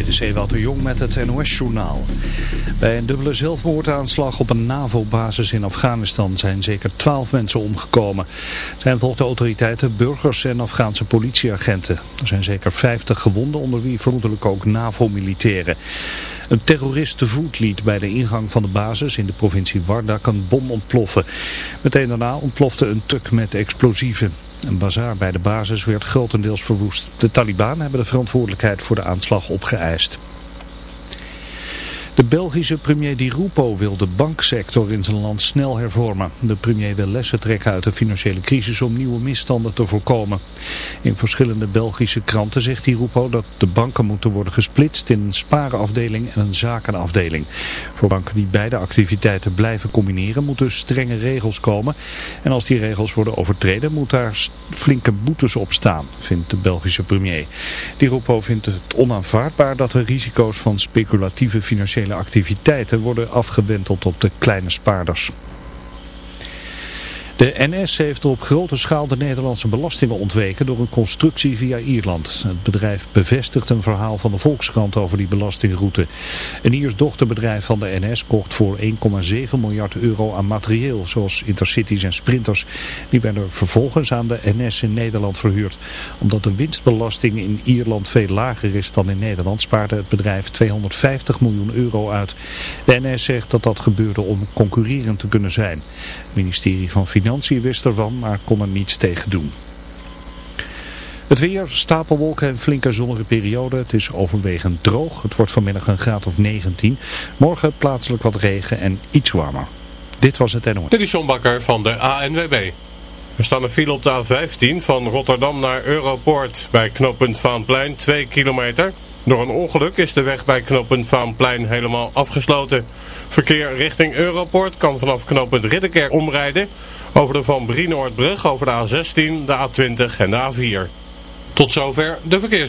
Dit is Ewout de Jong met het NOS-journaal. Bij een dubbele zelfmoordaanslag op een NAVO-basis in Afghanistan zijn zeker twaalf mensen omgekomen. Zijn volgens de autoriteiten burgers en Afghaanse politieagenten. Er zijn zeker 50 gewonden, onder wie vermoedelijk ook NAVO-militairen. Een terrorist te voet liet bij de ingang van de basis in de provincie Wardak een bom ontploffen. Meteen daarna ontplofte een tuk met explosieven. Een bazaar bij de basis werd grotendeels verwoest. De Taliban hebben de verantwoordelijkheid voor de aanslag opgeëist. De Belgische premier Di Rupo wil de banksector in zijn land snel hervormen. De premier wil lessen trekken uit de financiële crisis om nieuwe misstanden te voorkomen. In verschillende Belgische kranten zegt Di Rupo dat de banken moeten worden gesplitst in een sparenafdeling en een zakenafdeling. Voor banken die beide activiteiten blijven combineren moeten strenge regels komen. En als die regels worden overtreden moet daar flinke boetes op staan, vindt de Belgische premier. Di Rupo vindt het onaanvaardbaar dat de risico's van speculatieve financiële activiteiten worden afgewenteld op de kleine spaarders. De NS heeft op grote schaal de Nederlandse belastingen ontweken door een constructie via Ierland. Het bedrijf bevestigt een verhaal van de Volkskrant over die belastingroute. Een Iers dochterbedrijf van de NS kocht voor 1,7 miljard euro aan materieel, zoals intercities en sprinters. Die werden vervolgens aan de NS in Nederland verhuurd. Omdat de winstbelasting in Ierland veel lager is dan in Nederland, spaarde het bedrijf 250 miljoen euro uit. De NS zegt dat dat gebeurde om concurrerend te kunnen zijn. Het ministerie van Financiën wist ervan, maar kon er niets tegen doen. Het weer, stapelwolken en flinke zonnige periode. Het is overwegend droog. Het wordt vanmiddag een graad of 19. Morgen plaatselijk wat regen en iets warmer. Dit was het NOS. Dit is John Bakker van de ANWB. Er staan een file op de A15 van Rotterdam naar Europoort bij knooppunt Vaanplein 2 kilometer. Door een ongeluk is de weg bij knooppunt Vaanplein helemaal afgesloten. Verkeer richting Europort kan vanaf knooppunt Ridderkerk omrijden over de Van Brienoordbrug over de A16, de A20 en de A4. Tot zover de verkeers.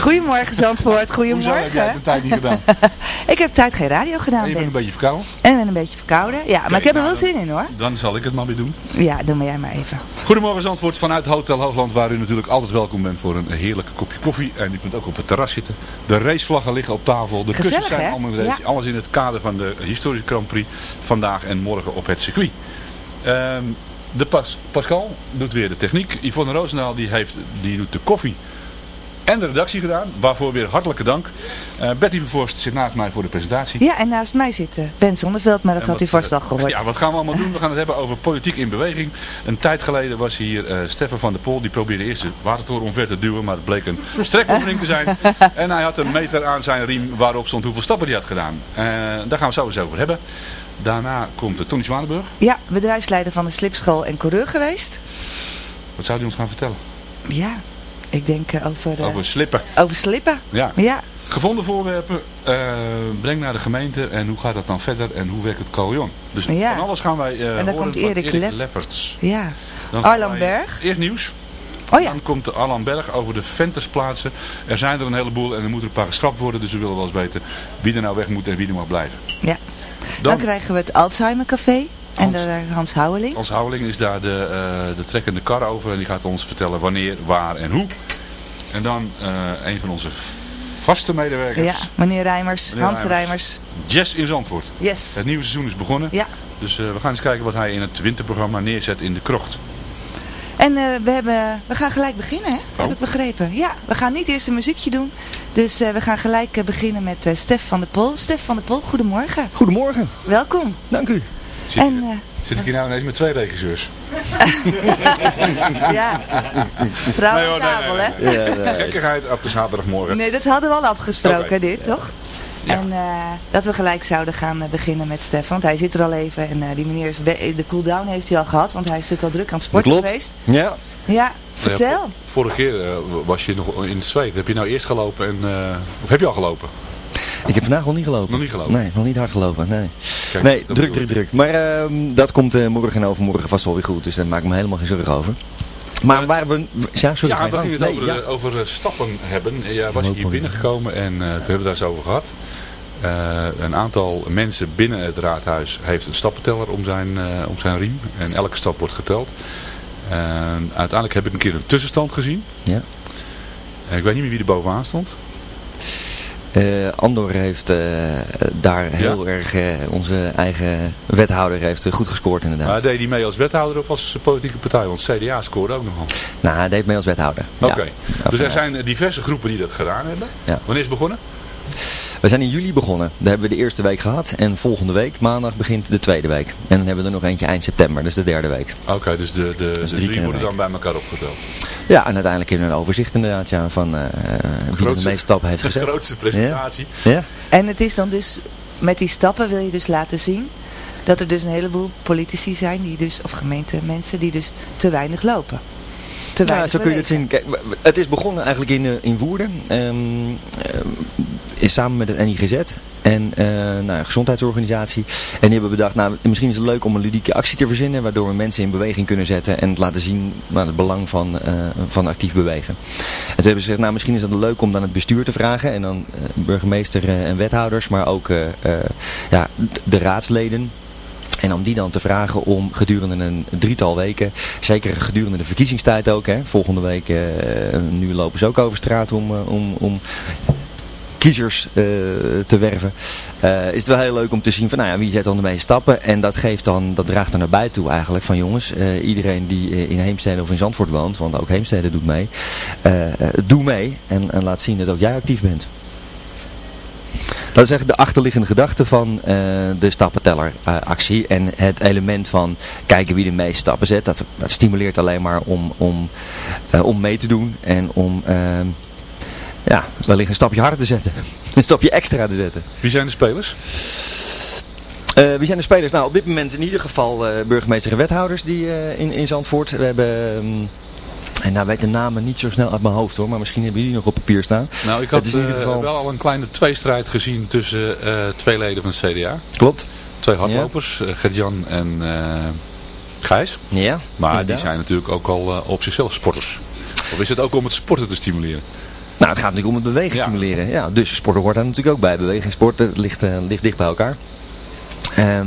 Goedemorgen Zandvoort. Goedemorgen Hoezo heb jij de tijd niet gedaan? ik heb tijd geen radio gedaan, En je bent een beetje verkouden? En ben een beetje verkouden. Ja, maar ik heb er nou, wel zin in hoor. Dan zal ik het maar weer doen. Ja, doe maar jij maar even. Goedemorgen Zandvoort vanuit Hotel Hoogland waar u natuurlijk altijd welkom bent voor een heerlijk kopje koffie. En u kunt ook op het terras zitten. De racevlaggen liggen op tafel. De Gezellig, kussens zijn allemaal. Ja. Alles in het kader van de historische Grand Prix vandaag en morgen op het circuit. Ehm, de Pas Pascal doet weer de techniek. Yvonne Roosendaal die heeft, die doet de koffie en de redactie gedaan. Waarvoor weer hartelijke dank. Eh, Betty Vervorst zit naast mij voor de presentatie. Ja, en naast mij zit eh, Ben Zonneveld, maar dat had u vast al eh, gehoord. Ja, wat gaan we allemaal doen? We gaan het hebben over politiek in beweging. Een tijd geleden was hier eh Stefan van der Pol. Die probeerde eerst de watertoren omver te duwen. Maar het bleek een strekoefening te zijn. En hij had een meter aan zijn riem waarop stond hoeveel stappen hij had gedaan. Daar gaan we zo eens over hebben. Daarna komt Tony Zwanenburg. Ja, bedrijfsleider van de slipschool en coureur geweest. Wat zou hij ons gaan vertellen? Ja, ik denk eh, over, eh, Over slippen. over slippen. Ja. Ja, Gevonden voorwerpen, eh, breng naar de gemeente en hoe gaat dat dan verder en hoe werkt het carillon? Dus Ja. van alles gaan wij En dan horen komt Erik Erik Lef- Lefferts. ja. Dan Arlan Berg. Eerst nieuws. Oh ja. Dan komt de Arlan Berg over de ventersplaatsen. Er zijn er een heleboel en er moeten een paar geschrapt worden. Dus we willen wel eens weten wie er nou weg moet en wie er mag blijven. ja. Dan, Dan, krijgen we het Alzheimer Café. En Hans- daar Hans Houweling. als Houweling is daar de, eh, de trekkende kar over. En die gaat ons vertellen wanneer, waar en hoe. En dan eh, een van onze vaste medewerkers. Ja, meneer Rijmers, Meneer Hans Rijmers. Jess in Zandvoort. Yes. Het nieuwe seizoen is begonnen. Ja. Dus eh, we gaan eens kijken wat hij in het winterprogramma neerzet in de krocht. En eh, we, hebben, we gaan gelijk beginnen, hè? Oh. Heb ik begrepen. Ja, we gaan niet eerst een muziekje doen. Dus eh, we gaan gelijk beginnen met eh, Stef van der Pol. Stef van der Pol, goedemorgen. Goedemorgen. Welkom. Dank u. Zit, En eh, zit ik hier nou ineens met twee regisseurs? ja, vrouw Nee, hoor, nee, tafel, nee, hè? nee, Ja, nee. Gekkigheid op de zaterdagmorgen. Nee, dat hadden we al afgesproken, dit, toch? Ja. En eh, dat we gelijk zouden gaan eh, beginnen met Stef. Want hij zit er al even. En eh, die meneer is de cooldown heeft hij al gehad. Want hij is natuurlijk al druk aan het sporten Klopt. geweest. Ja. Ja, vertel. Ja, vorige keer was je nog in het zweet. Heb je nou eerst gelopen en, eh, of heb je al gelopen? Ik heb vandaag nog niet gelopen. Nog niet gelopen? Nee, nog niet hard gelopen. Nee, Kijk, nee druk, druk, druk. Maar ehm, dat komt eh, morgen en overmorgen vast wel weer goed. Dus daar maak ik me helemaal geen zorgen over. Maar waar we... Ja, sorry. Ja, we gingen het Nee, over, ja. over eh, stappen hebben. Ja, was je hier binnengekomen en eh, toen hebben we het daar eens over gehad. Eh, een aantal mensen binnen het raadhuis heeft een stappenteller om zijn, om zijn riem. En elke stap wordt geteld. Uiteindelijk heb ik een keer een tussenstand gezien. Ja. Ik weet niet meer wie er bovenaan stond. Eh, Andor heeft eh, daar heel erg... eh, onze eigen wethouder heeft goed gescoord inderdaad. Maar deed hij mee als wethouder of als politieke partij? Want CDA scoorde ook nogal. Nou, hij deed mee als wethouder. Oké. Ja. Dus er zijn diverse groepen die dat gedaan hebben. Ja. Wanneer is het begonnen? We zijn in juli begonnen. Daar hebben we de eerste week gehad. En volgende week, maandag, begint de tweede week. En dan hebben we er nog eentje eind september. Dus de derde week. Oké, dus de, de, de drie worden dan bij elkaar opgeteld. Ja, en uiteindelijk in een overzicht inderdaad. Ja, van eh, wie er de meeste stappen heeft De gezet. grootste presentatie. Ja. En het is dan dus, met die stappen wil je dus laten zien dat er dus een heleboel politici zijn, die dus, of gemeentemensen, die dus te weinig lopen. Te Ja, weinig zo kun je het zien. Kijk, het is begonnen eigenlijk in, eh, in Woerden. ehm, ehm, is samen met het NIGZ en eh nou, een gezondheidsorganisatie. En die hebben bedacht, nou, misschien is het leuk om een ludieke actie te verzinnen. Waardoor we mensen in beweging kunnen zetten. En het laten zien nou, het belang van, eh, van actief bewegen. En toen hebben ze gezegd, nou misschien is het leuk om dan het bestuur te vragen. En dan eh, burgemeester eh, en wethouders. Maar ook eh, eh, ja, de raadsleden. En om die dan te vragen om gedurende een drietal weken, zeker gedurende de verkiezingstijd ook, hè, volgende week, eh, nu lopen ze ook over straat om, eh, om, om kiezers eh, te werven, is het wel heel leuk om te zien van nou ja, wie zet dan de meeste stappen. En dat, geeft dan, dat draagt er naar buiten toe eigenlijk van jongens, iedereen die in Heemstede of in Zandvoort woont, want ook Heemstede doet mee, doe mee en, en laat zien dat ook jij actief bent. Dat is eigenlijk de achterliggende gedachte van eh, de stappentelleractie. en het element van kijken wie de meeste stappen zet. Dat, dat stimuleert alleen maar om, om, eh, om mee te doen. En om ehm, ja, wellicht een stapje harder te zetten. een stapje extra te zetten. Wie zijn de spelers? Eh, wie zijn de spelers? Nou, op dit moment in ieder geval eh, burgemeester en wethouders die, eh, in, in Zandvoort. We hebben... ehm, en nou weet de namen niet zo snel uit mijn hoofd hoor, maar misschien hebben jullie nog op papier staan. Nou, ik had in ieder eh, geval- wel al een kleine tweestrijd gezien tussen eh, twee leden van het CDA. Klopt. Twee hardlopers, eh, Gert-Jan en eh, Gijs. Ja, Maar die zijn natuurlijk ook al op zichzelf sporters. Of is het ook om het sporten te stimuleren? Nou, het gaat natuurlijk om het bewegen Ja. stimuleren. Ja, dus sporten hoort daar natuurlijk ook bij. Bewegen en sporten ligt, ligt dicht bij elkaar. Ehm,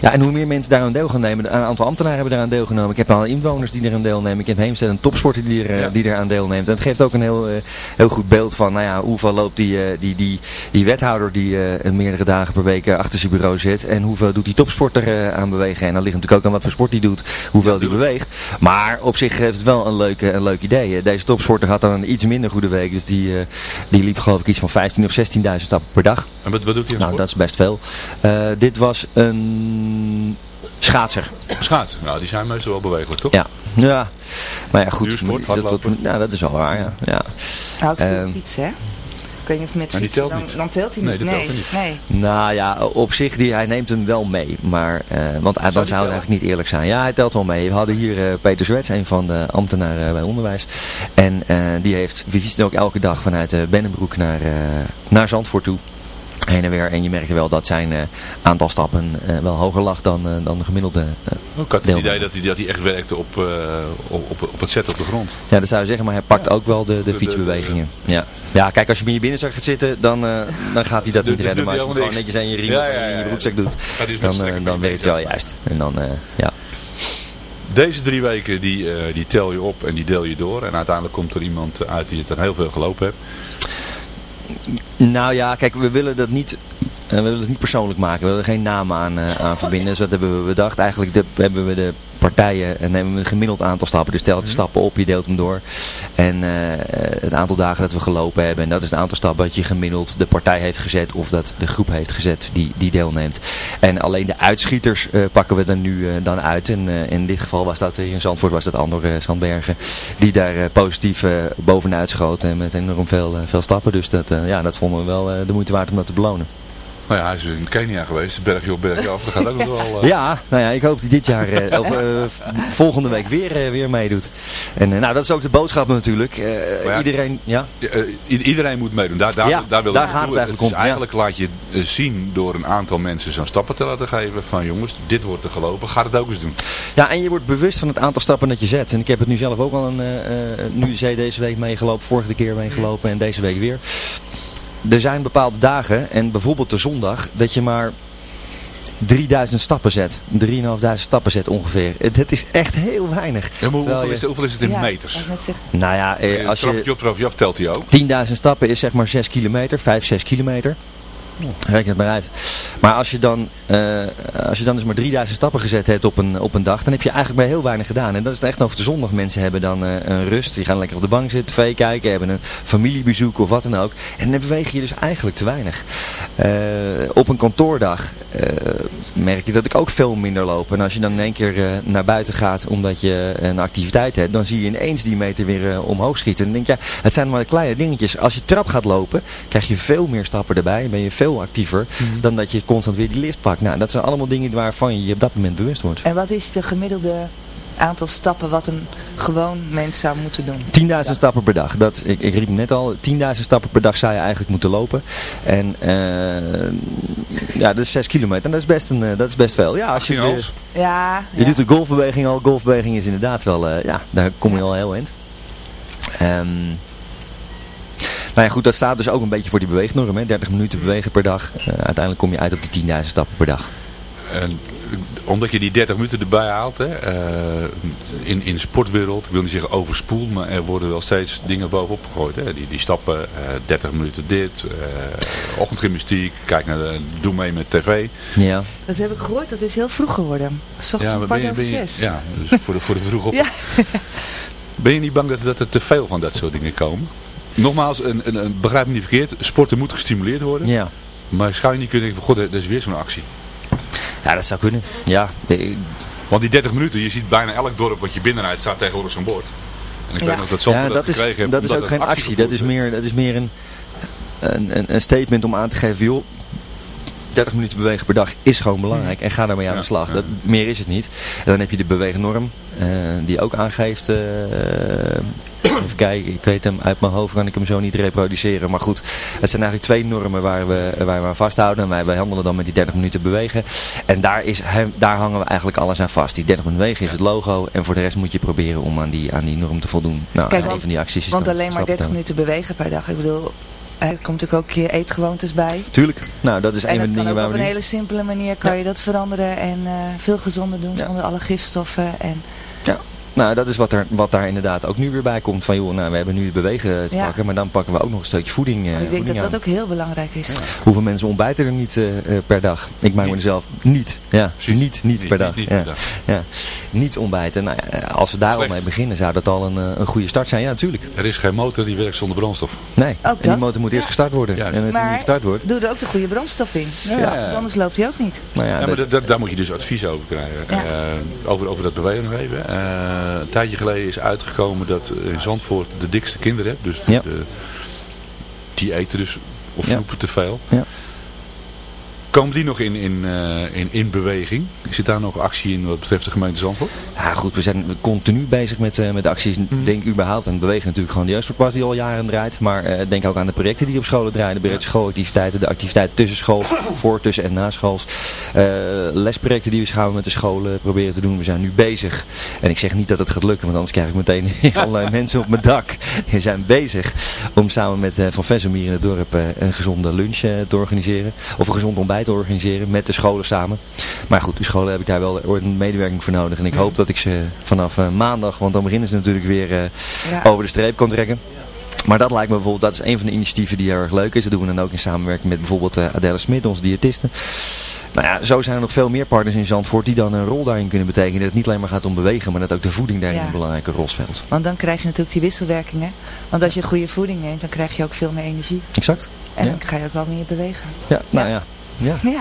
ja, en hoe meer mensen daaraan deel gaan nemen. Een aantal ambtenaren hebben daaraan deelgenomen. Ik heb al inwoners die eraan deelnemen. Ik heb Heemstede een topsporter die, er, eh, die eraan deelneemt. En het geeft ook een heel, eh, heel goed beeld van nou ja, hoeveel loopt die, eh, die, die, die wethouder die meerdere dagen per week achter zijn bureau zit. En hoeveel doet die topsporter aan bewegen. En dan ligt natuurlijk ook aan wat voor sport die doet. Hoeveel die beweegt. Maar op zich heeft het wel een leuk, een leuk idee. Deze topsporter had dan een iets minder goede week. Dus die, die liep geloof ik iets van 15 of 16.000 stappen per dag. En wat, wat doet hij aan Nou, sport? dat is best veel. Dit was een schaatser. Schaatsen. Nou, die zijn meestal wel bewegelijk, toch? Ja, ja. Maar ja, goed. Duursport, dat, hardlopen. ja, dat is wel waar, ja. ja. Nou, fietsen, hè? Ik weet niet of met fietsen, telt dan, niet. dan telt hij Nee, niet. dat Nee, telt nee. niet. Nou ja, op zich, die, hij neemt hem wel mee. Maar, eh, want hij- dan zou het eigenlijk niet eerlijk zijn. Ja, hij telt wel mee. We hadden hier eh, Peter Zwets, een van de ambtenaren bij onderwijs. En eh, die heeft visite ook elke dag vanuit eh Bennenbroek naar, eh, naar Zandvoort toe. Heen en weer. En je merkte wel dat zijn eh, aantal stappen eh, wel hoger lag dan, eh, dan de gemiddelde eh, Ik had het idee dat hij, dat hij echt werkte op, op, op, het zetten op de grond. Ja, dat zou je zeggen, maar hij pakt ook wel de, de, de- fietsbewegingen. Ja. ja, kijk, als je hem in je binnenzak gaat zitten, dan, dan gaat hij dat niet redden. Maar als je hem gewoon netjes aan je riem Ja, of ja, ja, in je broekzak doet, dan, dan werkt het wel juist. En dan, ja. Deze drie weken die, die tel je op en die deel je door. En uiteindelijk komt er iemand uit die het dan heel veel gelopen heeft. Nou ja, kijk, we willen dat niet, we willen het niet persoonlijk maken. We willen er geen naam aan, eh, aan verbinden. Dus dat hebben we bedacht. Eigenlijk de, hebben we de partijen, en nemen we een gemiddeld aantal stappen. Dus tel de stappen op, je deelt hem door. En eh, het aantal dagen dat we gelopen hebben. En dat is het aantal stappen dat je gemiddeld de partij heeft gezet. Of dat de groep heeft gezet die, die deelneemt. En alleen de uitschieters eh, pakken we er nu eh, dan uit. En eh, in dit geval was dat hier in Zandvoort, was dat andere uh, Zandbergen. Die daar eh, positief eh, bovenuit schoten. En met enorm veel, eh, veel stappen. Dus dat, eh, ja, dat vonden we wel eh, de moeite waard om dat te belonen. Nou ja, hij is in Kenia geweest. Bergje op, bergje af. Dat gaat ook nog wel... eh, Ja, nou ja, ik hoop dat hij dit jaar, eh, of eh, volgende week weer, weer meedoet. En nou, dat is ook de boodschap natuurlijk. Ja, iedereen, ja. iedereen moet meedoen. Daar, daar, Ja, daar, wil daar gaat het eigenlijk om, eigenlijk laat je zien door een aantal mensen zo'n stappen te laten geven. Van jongens, dit wordt er gelopen. Ga het ook eens doen. Ja, en je wordt bewust van het aantal stappen dat je zet. En ik heb het nu zelf ook al een, nu zei deze week meegelopen, vorige keer meegelopen en deze week weer. Er zijn bepaalde dagen, en bijvoorbeeld de zondag, dat je maar 3000 stappen zet. 3.500 stappen zet ongeveer. Het, het is echt heel weinig. Ja, maar Terwijl hoeveel, je- is, hoeveel is het in Ja, meters? Nou ja, eh, als je... trappetje op, trappetje af telt hij ook. 10.000 stappen is zeg maar 6 kilometer, 5, 6 kilometer. Reken het maar uit. Maar als je dan, eh, als je dan dus maar 3000 stappen gezet hebt op een, op een dag, dan heb je eigenlijk bij heel weinig gedaan. En dat is het echt over de zondag. Mensen hebben dan eh, een rust, die gaan lekker op de bank zitten, tv kijken, hebben een familiebezoek of wat dan ook. En dan beweeg je dus eigenlijk te weinig. Eh, op een kantoordag merk je dat ik ook veel minder loop. En als je dan in één keer naar buiten gaat omdat je een activiteit hebt, dan zie je ineens die meter weer omhoog schieten. En dan denk je, ja, het zijn maar kleine dingetjes. Als je trap gaat lopen, krijg je veel meer stappen erbij. Ben je actiever dan dat je constant weer die lift pakt. Nou, dat zijn allemaal dingen waarvan je je op dat moment bewust wordt. En wat is de gemiddelde aantal stappen wat een gewoon mens zou moeten doen? 10.000 stappen per dag. Dat, ik, ik riep net al, 10.000 stappen per dag zou je eigenlijk moeten lopen. En eh, ja, dat is 6 kilometer. En dat is best, een, eh, dat is best veel. Ja, als je, de- Ja, je ja. doet de golfbeweging al. Golfbeweging is inderdaad wel, eh, ja, daar kom je al heel eind. Ehm nou ja, goed, dat staat dus ook een beetje voor die beweegnorm. Hè? 30 minuten bewegen per dag. Eh, uiteindelijk kom je uit op de 10.000 stappen per dag. En eh, omdat je die 30 minuten erbij haalt, hè, eh, in, in de sportwereld, ik wil niet zeggen overspoeld, maar er worden wel steeds dingen bovenop gegooid. Hè. Die, die stappen, eh 30 minuten dit, eh ochtendgymnastiek, kijk naar de, doe mee met tv. Ja. Dat heb ik gehoord, dat is heel vroeg geworden. S ochtends om maar kwart over zes. ja, dus voor de, voor de vroeg op. Ja. Ben je niet bang dat, dat er te veel van dat soort dingen komen? Nogmaals, een, een, een, begrijp me niet verkeerd, sporten moet gestimuleerd worden. Ja. Maar zou je niet kunnen denken, van, god, dat is weer zo'n actie. ja, dat zou kunnen. Ja, de- Want die 30 minuten, je ziet bijna elk dorp wat je binnenrijdt staat tegenwoordig zo'n bord. En ik Ja. weet nog dat Zandvoort ja, dat, dat is, gekregen dat is ook geen actie. Dat is meer, dat is meer een, een, een, statement om aan te geven, joh, 30 minuten bewegen per dag is gewoon belangrijk. En ga daarmee aan de slag. Dat, meer is het niet. En dan heb je de beweegnorm, eh, die ook aangeeft eh, Even kijken, ik weet hem uit mijn hoofd, kan ik hem zo niet reproduceren. Maar goed, het zijn eigenlijk twee normen waar we, waar we aan vasthouden. En wij, wij handelen dan met die 30 minuten bewegen. En daar, is, hem- daar hangen we eigenlijk alles aan vast. Die 30 minuten bewegen is het logo. En voor de rest moet je proberen om aan die, aan die norm te voldoen. Nou, Kijk, want- een van die acties is Want alleen maar stappen 30 tellen. minuten bewegen per dag. Ik bedoel, er komt natuurlijk ook je eetgewoontes bij. Tuurlijk. Nou, dat is en een van de dingen waar op we een nu... hele simpele manier kan je dat veranderen en eh, veel gezonder doen zonder alle gifstoffen. En Ja. Nou, dat is wat, er, wat daar inderdaad ook nu weer bij komt. Van joh, nou, we hebben nu het bewegen te Ja. pakken, maar dan pakken we ook nog een stukje voeding, eh, ik denk voeding dat aan. dat ook heel belangrijk is. Hoeveel mensen ontbijten er niet eh, eh, per dag? Ik maak me zelf niet. Ja, niet, niet, per dag. niet ja. per dag. Ja. Niet ontbijten. Nou ja, als we daar al mee beginnen, zou dat al een, een goede start zijn. Ja, natuurlijk. Er is geen motor die werkt zonder brandstof. Nee, en die motor moet eerst gestart worden. Juist. En als die niet Maar gestart wordt, doe er ook de goede brandstof in. Ja. Want Anders loopt hij ook niet. nou ja, Ja, maar daar moet je dus advies over krijgen. Ja. Eh, over, over dat bewegen nog even. Eh, een tijdje geleden is uitgekomen dat in Zandvoort de dikste kinderen hebt. Dus Ja. de, die eten dus of Ja. snoepen te veel. Ja. Komen die nog in, in, eh, in, in beweging? Zit daar nog actie in wat betreft de gemeente Zandvoort? Ja goed, we zijn continu bezig met, eh, met de acties. Mhm. Denk überhaupt aan bewegen natuurlijk gewoon de jeugdsportpas die al jaren draait. Maar eh, denk ook aan de projecten die op scholen draaien. De schoolactiviteiten, de activiteiten tussen schools, voor, tussen en na schools. Lesprojecten die we samen met de scholen proberen te doen. We zijn nu bezig. En ik zeg niet dat het gaat lukken, want anders krijg ik meteen allerlei mensen op mijn dak. We zijn bezig om samen met Van Vessem hier in het dorp een gezonde lunch te organiseren. Of een gezond ontbijt te organiseren met de scholen samen. Maar goed, de scholen heb ik daar wel een medewerking voor nodig. En ik hoop dat ik ze vanaf eh, maandag, want dan beginnen ze natuurlijk weer eh, Ja. over de streep kan trekken. Maar dat lijkt me bijvoorbeeld, dat is een van de initiatieven die heel erg leuk is. Dat doen we dan ook in samenwerking met bijvoorbeeld eh, Adele Smit, onze diëtiste. Nou ja, zo zijn er nog veel meer partners in Zandvoort die dan een rol daarin kunnen betekenen. Dat het niet alleen maar gaat om bewegen, maar dat ook de voeding daarin Ja. een belangrijke rol speelt. Want dan krijg je natuurlijk die wisselwerkingen. Want als je goede voeding neemt, dan krijg je ook veel meer energie. Exact. En Ja. dan ga je ook wel meer bewegen. Ja, nou ja. Ja. Ja.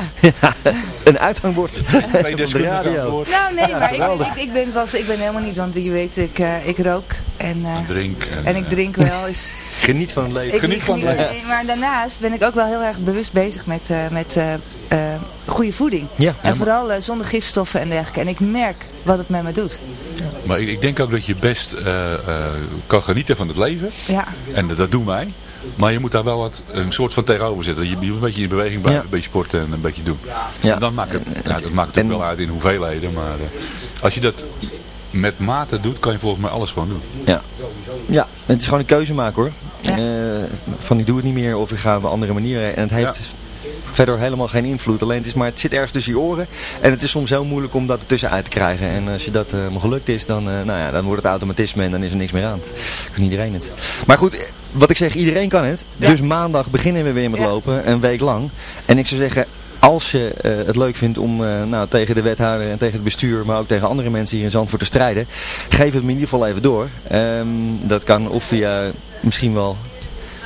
een uithangbord. Twee deskundigen. Nou nee, Ja, maar ik, geweldig. ik, ik, ben was, ik ben helemaal niet, want je weet, ik, eh, ik rook en, eh, Drink. En, en ik eh, drink wel eens. Geniet van het leven. Ik Geniet van het leven. nee, Maar daarnaast ben ik ook wel heel erg bewust bezig met, eh, met eh, eh, goede voeding. Ja, En ja, vooral zonder gifstoffen en dergelijke. En ik merk wat het met me doet. Maar ik, ik denk ook dat je best eh, eh, kan genieten van het leven. Ja, En dat doen wij. Maar je moet daar wel wat, een soort van tegenover zetten. Je, je moet een beetje in beweging blijven, Ja. een beetje sporten en een beetje doen. Ja. En dan maakt het, ja, dat maakt het ook En- wel uit in hoeveelheden. Maar eh, als je dat met mate doet, kan je volgens mij alles gewoon doen. Ja. ja, het is gewoon een keuze maken hoor. Eh, van ik doe het niet meer of ik ga op een andere manier. En het heeft verder helemaal geen invloed. Alleen het, is maar, het zit ergens tussen je oren. En het is soms heel moeilijk om dat ertussen uit te krijgen. En als je dat eh maar gelukt is, dan, eh, nou ja, dan wordt het automatisme en dan is er niks meer aan. Kan iedereen het. Maar goed, wat ik zeg, iedereen kan het. Dus maandag beginnen we weer met Ja. lopen, een week lang. En ik zou zeggen, als je eh, het leuk vindt om nou, tegen de wethouder en tegen het bestuur, maar ook tegen andere mensen hier in Zandvoort te strijden, geef het me in ieder geval even door. Ehm, dat kan of via misschien wel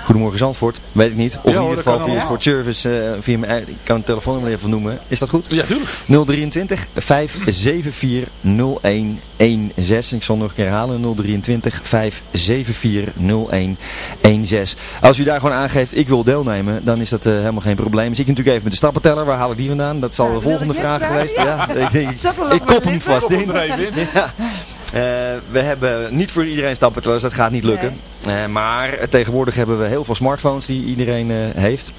Goedemorgen Zandvoort, weet ik niet. Of Ja, in ieder geval via. Sportservice, eh via mijn, eigen- ik kan het telefoonnummer even noemen. Is dat goed? Ja, tuurlijk. 023 574 0116. Ik zal nog een keer herhalen. 023 574 0116. Als u daar gewoon aangeeft, ik wil deelnemen, dan is dat eh, helemaal geen probleem. Zie ik natuurlijk even met de stappenteller. Waar haal ik die vandaan? Dat zal Ja, de volgende ik vraag geweest. ja. Ja. ik ik mijn kop hem vast in. Eh, we hebben niet voor iedereen stappentellers, dat gaat niet lukken. Eh, maar tegenwoordig hebben we heel veel smartphones die iedereen eh, heeft.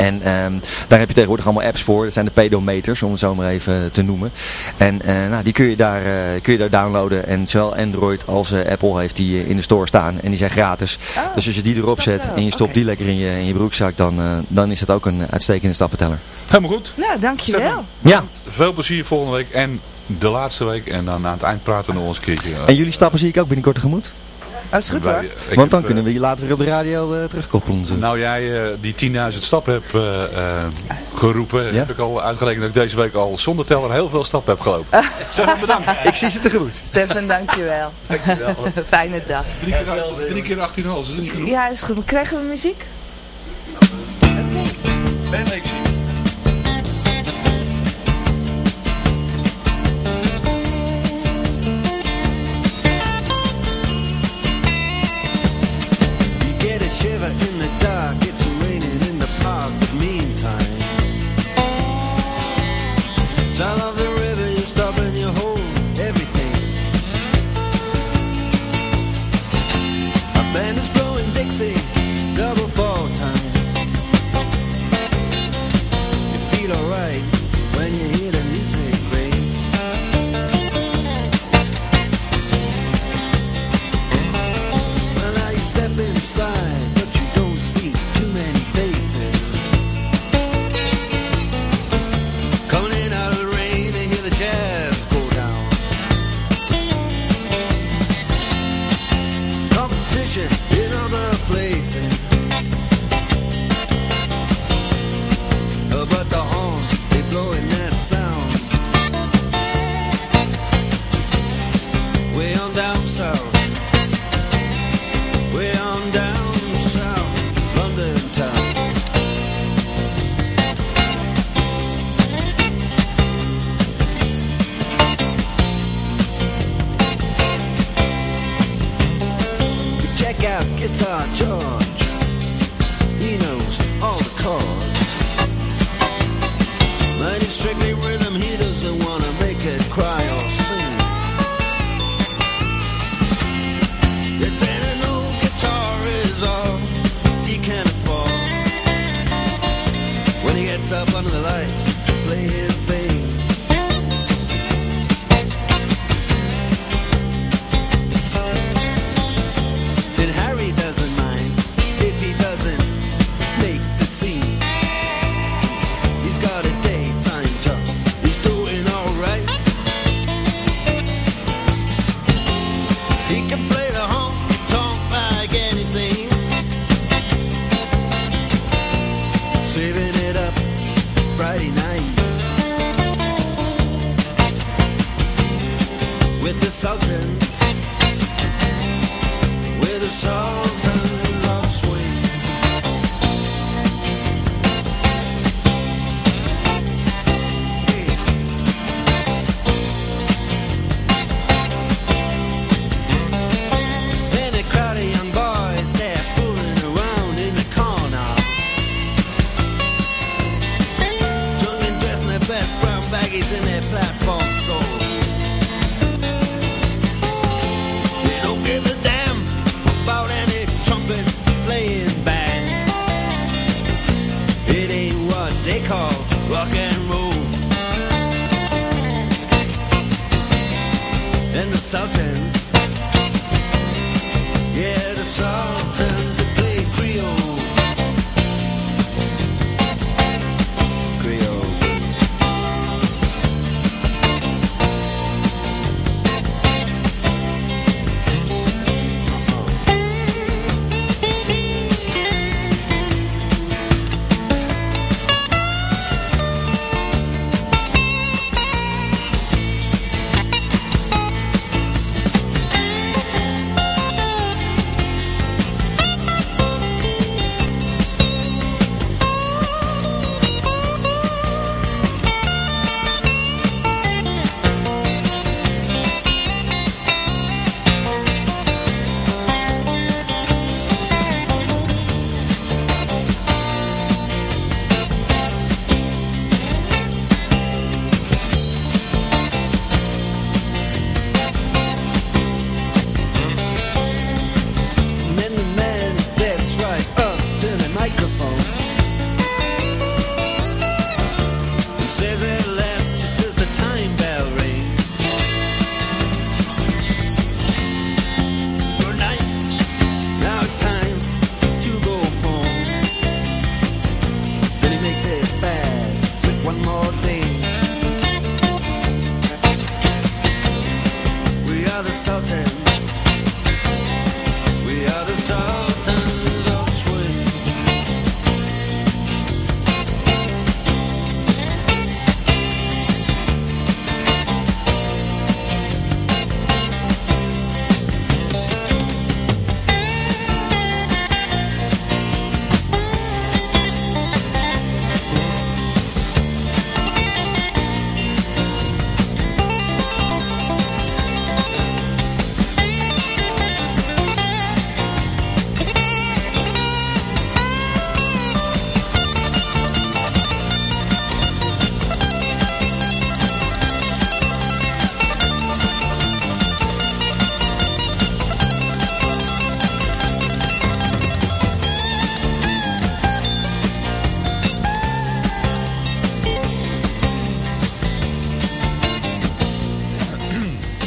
En ehm, daar heb je tegenwoordig allemaal apps voor. Dat zijn de pedometers, om het zo maar even te noemen. En eh, nou, die kun je, daar, eh, kun je daar downloaden. En zowel Android als Apple heeft die in de store staan. En die zijn gratis. Oh, dus als je die erop zet en je stopt die lekker in je, in je broekzak, dan, eh, dan is dat ook een uitstekende stappenteller. Helemaal goed. nou dankjewel. Stefan. Ja, Veel plezier volgende week en de laatste week. En dan aan het eind praten we nog eens een keertje. eh, en jullie stappen zie ik ook binnenkort tegemoet. Oh, is goed hoor. Want dan eh, kunnen we je later weer op de radio eh, terugkoppelen. zo. Nou, jij eh, die 10.000 stappen hebt eh, eh, geroepen, Ja? heb ik al uitgerekend dat ik deze week al zonder teller heel veel stappen heb gelopen. zeg maar bedankt. Ik zie ze tegemoet. Stefan, dankjewel. Dankjewel. Fijne dag. Drie keer, drie keer 18,5, is dat niet genoeg? Ja, is goed. Krijgen we muziek? Ben ik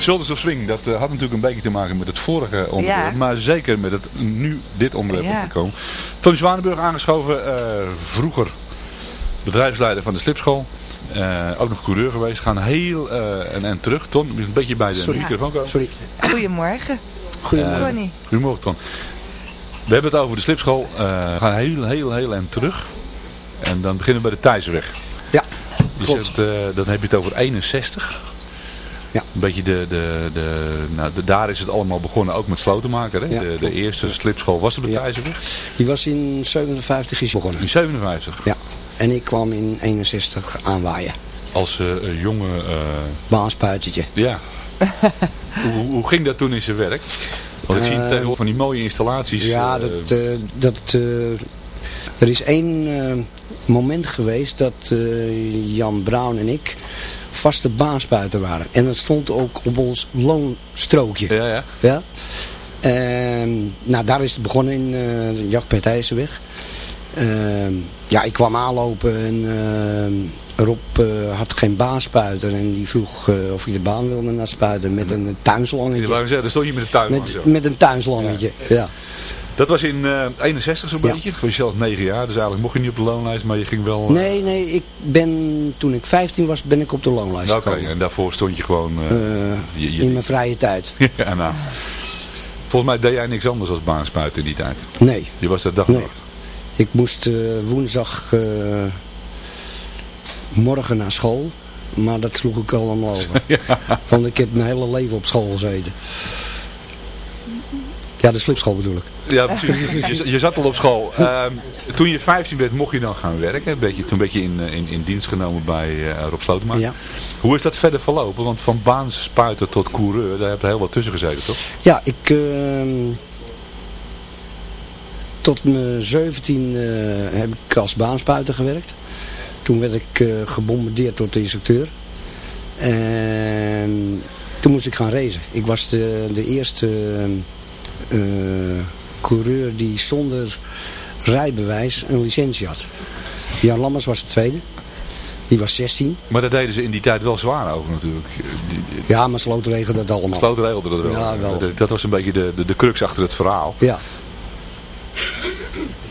Shoulders of Swing, dat eh, had natuurlijk een beetje te maken met het vorige onderwerp. Ja. Maar zeker met het nu dit onderwerp Ja. opgekomen. Tony Zwanenburg aangeschoven, eh, vroeger bedrijfsleider van de slipschool. Eh, ook nog coureur geweest. Gaan heel eh, en, en terug. Ton, een beetje bij de Sorry. microfoon komen. Sorry. Goedemorgen. Goedemorgen. Tony. Goedemorgen Ton. We hebben het over de slipschool. Eh, we gaan heel, heel, heel en terug. En dan beginnen we bij de Thijsweg. Ja, klopt. eh, dan heb je het over 61. Ja. Een beetje de, de, de, nou, de, daar is het allemaal begonnen, ook met slotenmaker. Hè? Ja, de, de eerste slipschool was op de Thijsweg. Die was in 57 is begonnen. In 57. Ja. En ik kwam in 61 aanwaaien. Als eh, een jonge... eh, Baanspuitertje. ja. hoe, hoe ging dat toen in zijn werk? Want ik zie Eh, tegenwoordig van die mooie installaties. Ja, eh, dat, eh, dat, eh, Er is één eh, moment geweest dat eh, Jan Brown en ik vaste baanspuiter waren. En dat stond ook op ons loonstrookje. Ja, ja. Ja. Ehm, nou, daar is het begonnen in eh de. Ehm, ja, ik kwam aanlopen en ehm, Rob eh, had geen baanspuiter. En die vroeg eh, of ik de baan wilde naar spuiten met een Je tuinslangetje. wou zeggen, daar stond je met de tuin Met, met een tuinslangetje, ja. Dat was in eh 61 zo'n beetje. Toen was je zelf 9 jaar, dus eigenlijk mocht je niet op de loonlijst, maar je ging wel... eh, Nee, nee, ik ben, toen ik 15 was, ben ik op de loonlijst Oké, en daarvoor stond je gewoon... eh, je- je- in mijn vrije tijd. ja, nou. Volgens mij deed jij niks anders als baanspuiten in die tijd. Nee. Je was daar dag Nee. Ik moest woensdag morgen naar school. Maar dat sloeg ik allemaal over. Want ik heb mijn hele leven op school gezeten. Ja, de slipschool bedoel ik. Ja, precies. Je, je zat al op school. Ehm, toen je 15 werd, mocht je dan gaan werken. Een beetje, toen werd je in, eh, in, in dienst genomen bij eh, Rob Slotema. Ja. Hoe is dat verder verlopen? Want van baanspuiter tot coureur, daar heb je heel wat tussen gezeten, toch? Ja, ik... ehm, tot mijn 17 eh, heb ik als baanspuiter gewerkt. Toen werd ik gebombardeerd door de instructeur. En toen moest ik gaan racen. Ik was de, de eerste eh, coureur die zonder rijbewijs een licentie had. Jan Lammers was de tweede. Die was 16. Maar daar deden ze in die tijd wel zwaar over natuurlijk. Die- die- Ja, maar Sloot regelde dat allemaal. Sloot regelde dat wel. Ja, wel. Dat- Dat was een beetje de, de, de crux achter het verhaal. Ja.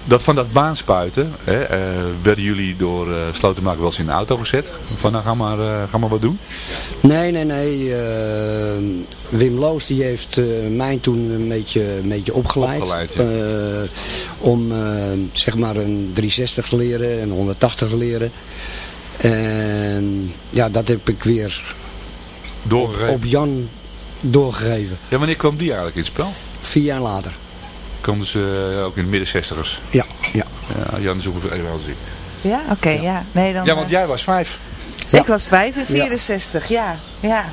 Dat van dat baanspuiten, hè, eh, werden jullie door uh, Slotenmaker wel eens in de auto gezet? Van nou, ga maar, eh, ga maar wat doen. Nee, nee, nee. eh, Wim Loos die heeft eh, mij toen een beetje, een beetje opgeleid. Opgeleid, ja. Eh, om eh, zeg maar een 360 te leren, een 180 te leren. En ja, dat heb ik weer Doorgegeven. op Jan doorgegeven. Ja, wanneer kwam die eigenlijk in het spel? Vier jaar later. Komen ze eh, ook in de midden zestigers? Ja, ja. Ja, Jan is ongeveer even ik. Ja, oké, ja. Nee, dan, Ja, want eh, jij was vijf. Ik was 65, ja. ja.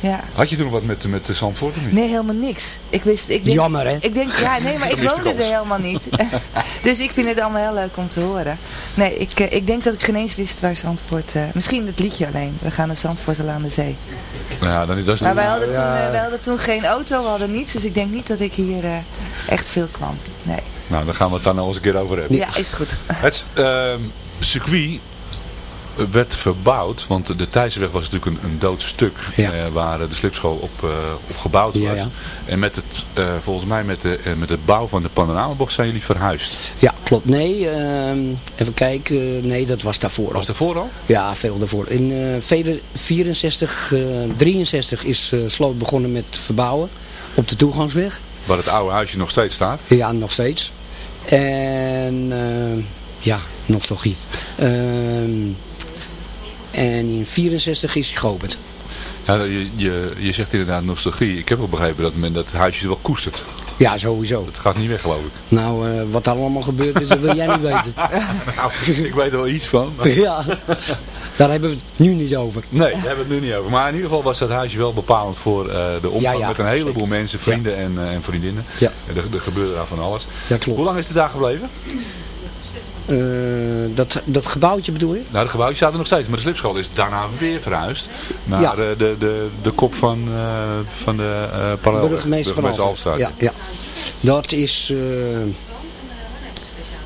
Ja. Had je toen nog wat met, met de Zandvoort of niet? Nee, helemaal niks. Ik wist, ik denk, Jammer, hè? Ik denk, ja, nee, maar ik woonde er helemaal niet. dus ik vind het allemaal heel leuk om te horen. Nee, ik, eh, ik denk dat ik geen eens wist waar Zandvoort... eh, misschien het liedje alleen. We gaan naar Zandvoort al aan de zee. Nou ja, dan is dat Maar wij hadden, toen, eh, wij hadden toen geen auto, we hadden niets. Dus ik denk niet dat ik hier eh, echt veel kwam. Nee. Nou, dan gaan we het daar nog eens een keer over hebben. Ja, is goed. Het ehm, circuit werd verbouwd, want de, de Thijssenweg was natuurlijk een, een dood stuk Ja. eh, waar de slipschool op, eh, op gebouwd was. Ja, ja. En met het, eh, volgens mij met de, met het bouw van de panoramabocht zijn jullie verhuisd. Ja, klopt. Nee, ehm, even kijken. Nee, dat was daarvoor al. Was daarvoor al? Ja, veel daarvoor. In eh, vele- 64, eh, 63 is Sloot begonnen met verbouwen op de toegangsweg. Waar het oude huisje nog steeds staat. Ja, nog steeds. En ja, nostalgie. Ehm, en in 64 is hij geopend. Ja, je, je, je zegt inderdaad nostalgie. Ik heb ook begrepen dat men dat huisje wel koestert. Ja, sowieso. Het gaat niet weg geloof ik. Nou, eh, wat daar allemaal gebeurd is, dat wil jij niet weten. Nou, ik weet er wel iets van. maar- ja, daar hebben we het nu niet over. Nee, daar hebben we het nu niet over. Maar in ieder geval was dat huisje wel bepalend voor eh, de omgang Ja, ja, met een heleboel zeker. mensen, vrienden en, eh, en vriendinnen. Ja. Er, er gebeurde daar van alles. Ja, klopt. Hoe lang is het daar gebleven? Eh, dat, dat gebouwtje bedoel je? Nou, de gebouwtje staat er nog steeds. Maar de slipschool is daarna weer verhuisd naar Ja. de, de, de, de kop van, eh, van de uh, parallel. Burgemeester van Alphen. Ja, ja. Dat is eh,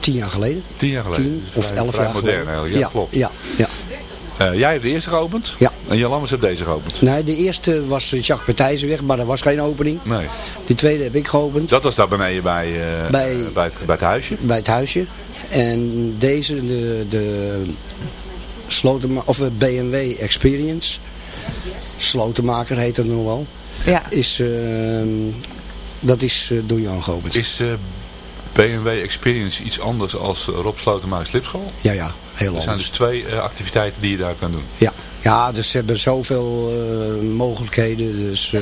tien jaar geleden. Tien jaar geleden. Tien Dus of vrij- elf vrij jaar modern geleden. eigenlijk. Ja, klopt. Ja, ja. Eh, jij hebt de eerste geopend. Ja. En Jan Lammers heeft deze geopend. Nee, de eerste was Jacques Partijzenweg, maar er was geen opening. Nee. De tweede heb ik geopend Dat was daar beneden bij, eh, Bij- eh, bij, het, bij het huisje. bij het huisje. En deze, de, de of eh, BMW Experience, Slotenmaker heet het nog wel, Ja. is, ehm, dat is eh, door Jan geopend. Is eh, BMW Experience iets anders als Rob Slotenmaker Slipschool? Ja, ja, heel Er zijn anders. dus twee eh, activiteiten die je daar kan doen. Ja, ja dus ze hebben zoveel eh, mogelijkheden. Dus, eh,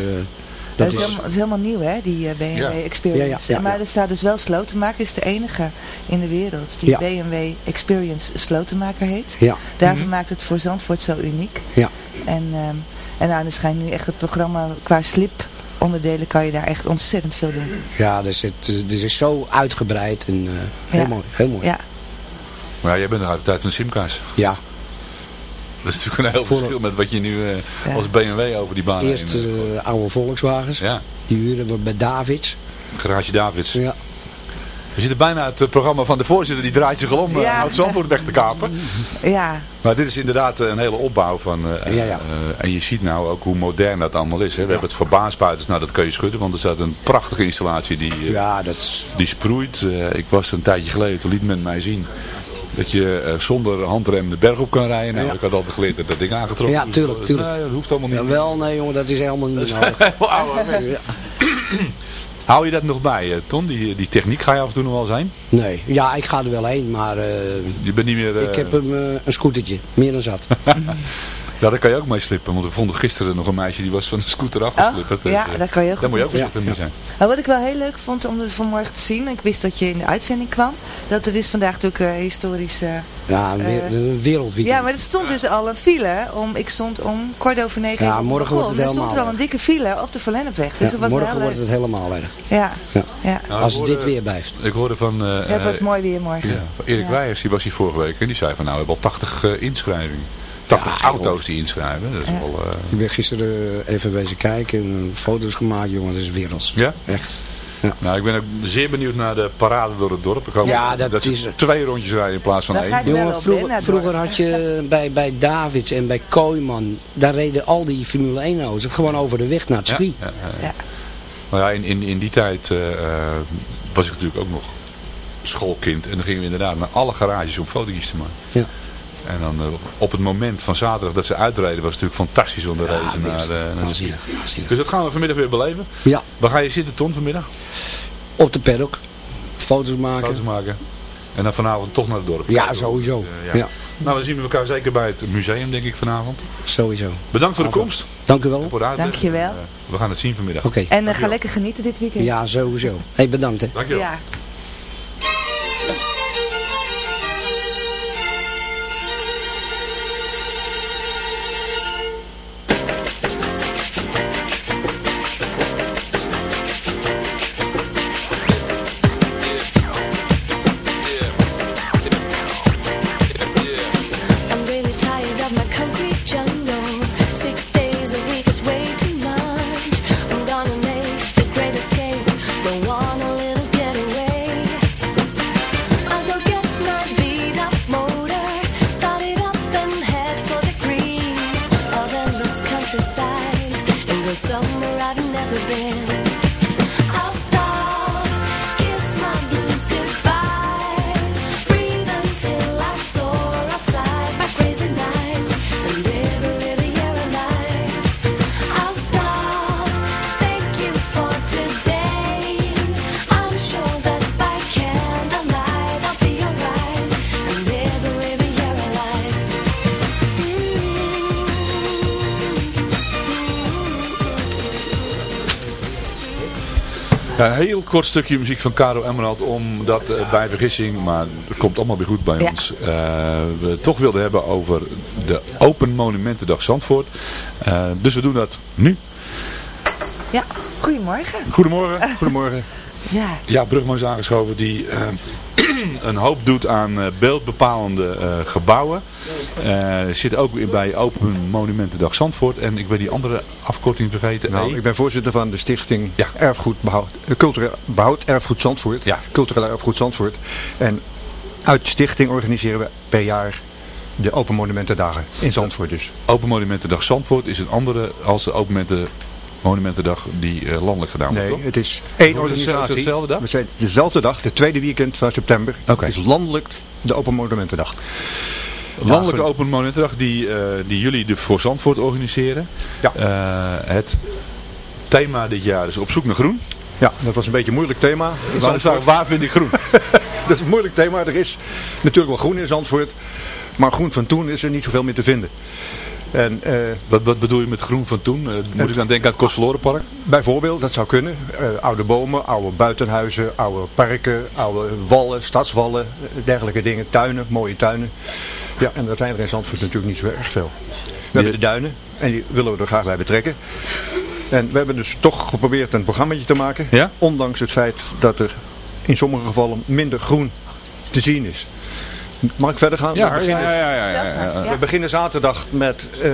Dat dat is, is, helemaal, dat is helemaal nieuw, hè, die eh, BMW Ja. Experience. Ja, ja, ja, maar ja. er staat dus wel slotenmaker, is de enige in de wereld die Ja. BMW Experience slotenmaker heet. ja, Daarvoor maakt het voor Zandvoort zo uniek. ja, En, ehm en nou, er schijnt nu echt het programma qua slip onderdelen kan je daar echt ontzettend veel doen. Ja, dus het, het is zo uitgebreid en eh, heel Ja. mooi. Heel mooi. Ja. Maar jij bent nog uit de tijd van. Ja. Dat is natuurlijk een heel Voor- verschil met wat je nu eh, Ja. als BMW over die baan Eerst heen, eh, oude Volkswagens. Ja. Die huren we bij Davids. Garage Davids. Ja. We zitten bijna uit het programma van de voorzitter. Die draait zich al om eh, Ja. oud Zandvoort weg te kapen. Ja, Maar dit is inderdaad eh, een hele opbouw van... eh, Ja, ja. eh, en je ziet nou ook hoe modern dat allemaal is. Hè. We hebben het voor baanspuiters. Nou, dat kun je schudden. Want er staat een prachtige installatie die, eh, Ja, dat is... die sproeit. Eh, ik was er een tijdje geleden. Toen liet men mij zien... Dat je eh, zonder handrem de berg op kan rijden. Nou, Ja. ik had altijd geleerd dat dat ding aangetrokken Ja, tuurlijk, worden. tuurlijk. Nee, dat hoeft allemaal niet. Jawel, nee jongen, dat is helemaal niet nodig. Heel. Ja. Hou je dat nog bij, eh, Ton? Die, die techniek ga je af en toe nog wel zijn? Nee, ja, ik ga er wel heen, maar eh, Je bent niet meer... ik heb hem, een scootertje, meer dan zat. Ja, daar kan je ook mee slippen. Want we vonden gisteren nog een meisje die was van de scooter afgeslipperd. Oh, ja, eh, daar kan je ook Daar moet je ook voorzichtig mee zijn. Maar wat ik wel heel leuk vond om het vanmorgen te zien, ik wist dat je in de uitzending kwam, dat er is vandaag natuurlijk uh, historisch... Uh, ja, een, eh, een wereldweekend. Ja, maar er stond dus al een file, om, ik stond om kwart over negen Ja, morgen wordt het Er stond er al helemaal een dikke file op de Verlennepweg, dus Ja, dat was morgen wel wordt het helemaal erg. Ja, Ja. ja. Nou, Als het hoorde- dit weer blijft. Ik hoorde van... eh, ja, het wordt eh, mooi weer morgen. ja, van Erik Ja. Weijers, die was hier vorige week. En die zei van nou, we hebben al 80 eh, inschrijvingen. 80 auto's die inschrijven. Dat is Ja. wel... eh, Ik ben gisteren eh, even wezen kijken en foto's gemaakt, jongen, dat is werelds. ja? Echt. Nou, ik ben ook zeer benieuwd naar de parade door het dorp. Ik hoop Ja, dat, is- twee rondjes rijden in plaats van Daar één. Jongen, vroeger, vroeger had je bij, bij Davids en bij Kooiman, daar reden al die Formule 1 auto's gewoon over de weg naar het Ja, circuit. ja, ja, ja. Ja. Maar ja, in, in, in die tijd eh, was ik natuurlijk ook nog schoolkind. En dan gingen we inderdaad naar alle garages om fotootjes te maken. Ja. En dan eh, op het moment van zaterdag dat ze uitreden was het natuurlijk fantastisch om te Ja, reizen naar, de naar de Waanzinnig, ski. waanzinnig. Dus dat gaan we vanmiddag weer beleven. Ja, Waar ga je zitten, Ton, vanmiddag? op de paddock. Foto's maken. Foto's maken. En dan vanavond toch naar het dorp. Ja, sowieso. Eh, ja. Ja, Nou, dan zien we elkaar zeker bij het museum, denk ik, vanavond. sowieso. Bedankt voor de komst. Dank u wel. Voor de uitleg. Dankjewel. En, eh, we gaan het zien vanmiddag. Oké. En ga lekker genieten dit weekend. Ja, sowieso. hey, bedankt hè. Dankjewel. Ja. I'm een heel kort stukje muziek van Caro Emerald, omdat eh, bij vergissing, maar het komt allemaal weer goed bij Ja. ons, eh, we toch wilden hebben over de Open Monumentendag Zandvoort. Eh, dus we doen dat nu. ja, goedemorgen. Goedemorgen. Goedemorgen. Ja, Ja, Brugman is aangeschoven die een hoop doet aan beeldbepalende gebouwen. Eh, zit ook weer bij Open Monumentendag Zandvoort. En ik ben die andere afkorting vergeten. Nou, ik ben voorzitter van de stichting Ja. Erfgoed Behoud, eh, Cultureel Behoud Erfgoed Zandvoort. Ja. Cultureel Erfgoed Zandvoort. En uit de stichting organiseren we per jaar de Open Monumentendagen in Zandvoort dus. Open Monumentendag Zandvoort is een andere als de Open Monumenten- Monumentendag die eh, landelijk gedaan wordt, Nee, toch? het is één het organisatie. dezelfde dag? We zijn dezelfde dag, de tweede weekend van september. Oké. is landelijk de Open Monumentendag. Landelijke Open Monumentendag die, eh, die jullie de voor Zandvoort organiseren. Ja. Eh, het thema dit jaar is op zoek naar groen. Ja, dat was een beetje een moeilijk thema. Zandvoort. waar vind ik groen? dat is een moeilijk thema. Er is natuurlijk wel groen in Zandvoort. Maar groen van toen is er niet zoveel meer te vinden. En eh, wat, wat bedoel je met groen van toen? Moet ik dan denken aan het Kostverlorenpark? bijvoorbeeld, dat zou kunnen. oude bomen, oude buitenhuizen, oude parken, oude wallen, stadswallen, dergelijke dingen. Tuinen, mooie tuinen. Ja, en dat zijn er in Zandvoort natuurlijk niet zo erg veel. We hebben de duinen en die willen we er graag bij betrekken. En we hebben dus toch geprobeerd een programmaatje te maken. Ja? Ondanks het feit dat er in sommige gevallen minder groen te zien is. Mag ik verder gaan? Ja, we, beginnen, ja, ja, ja, ja, ja, ja. we beginnen zaterdag met eh,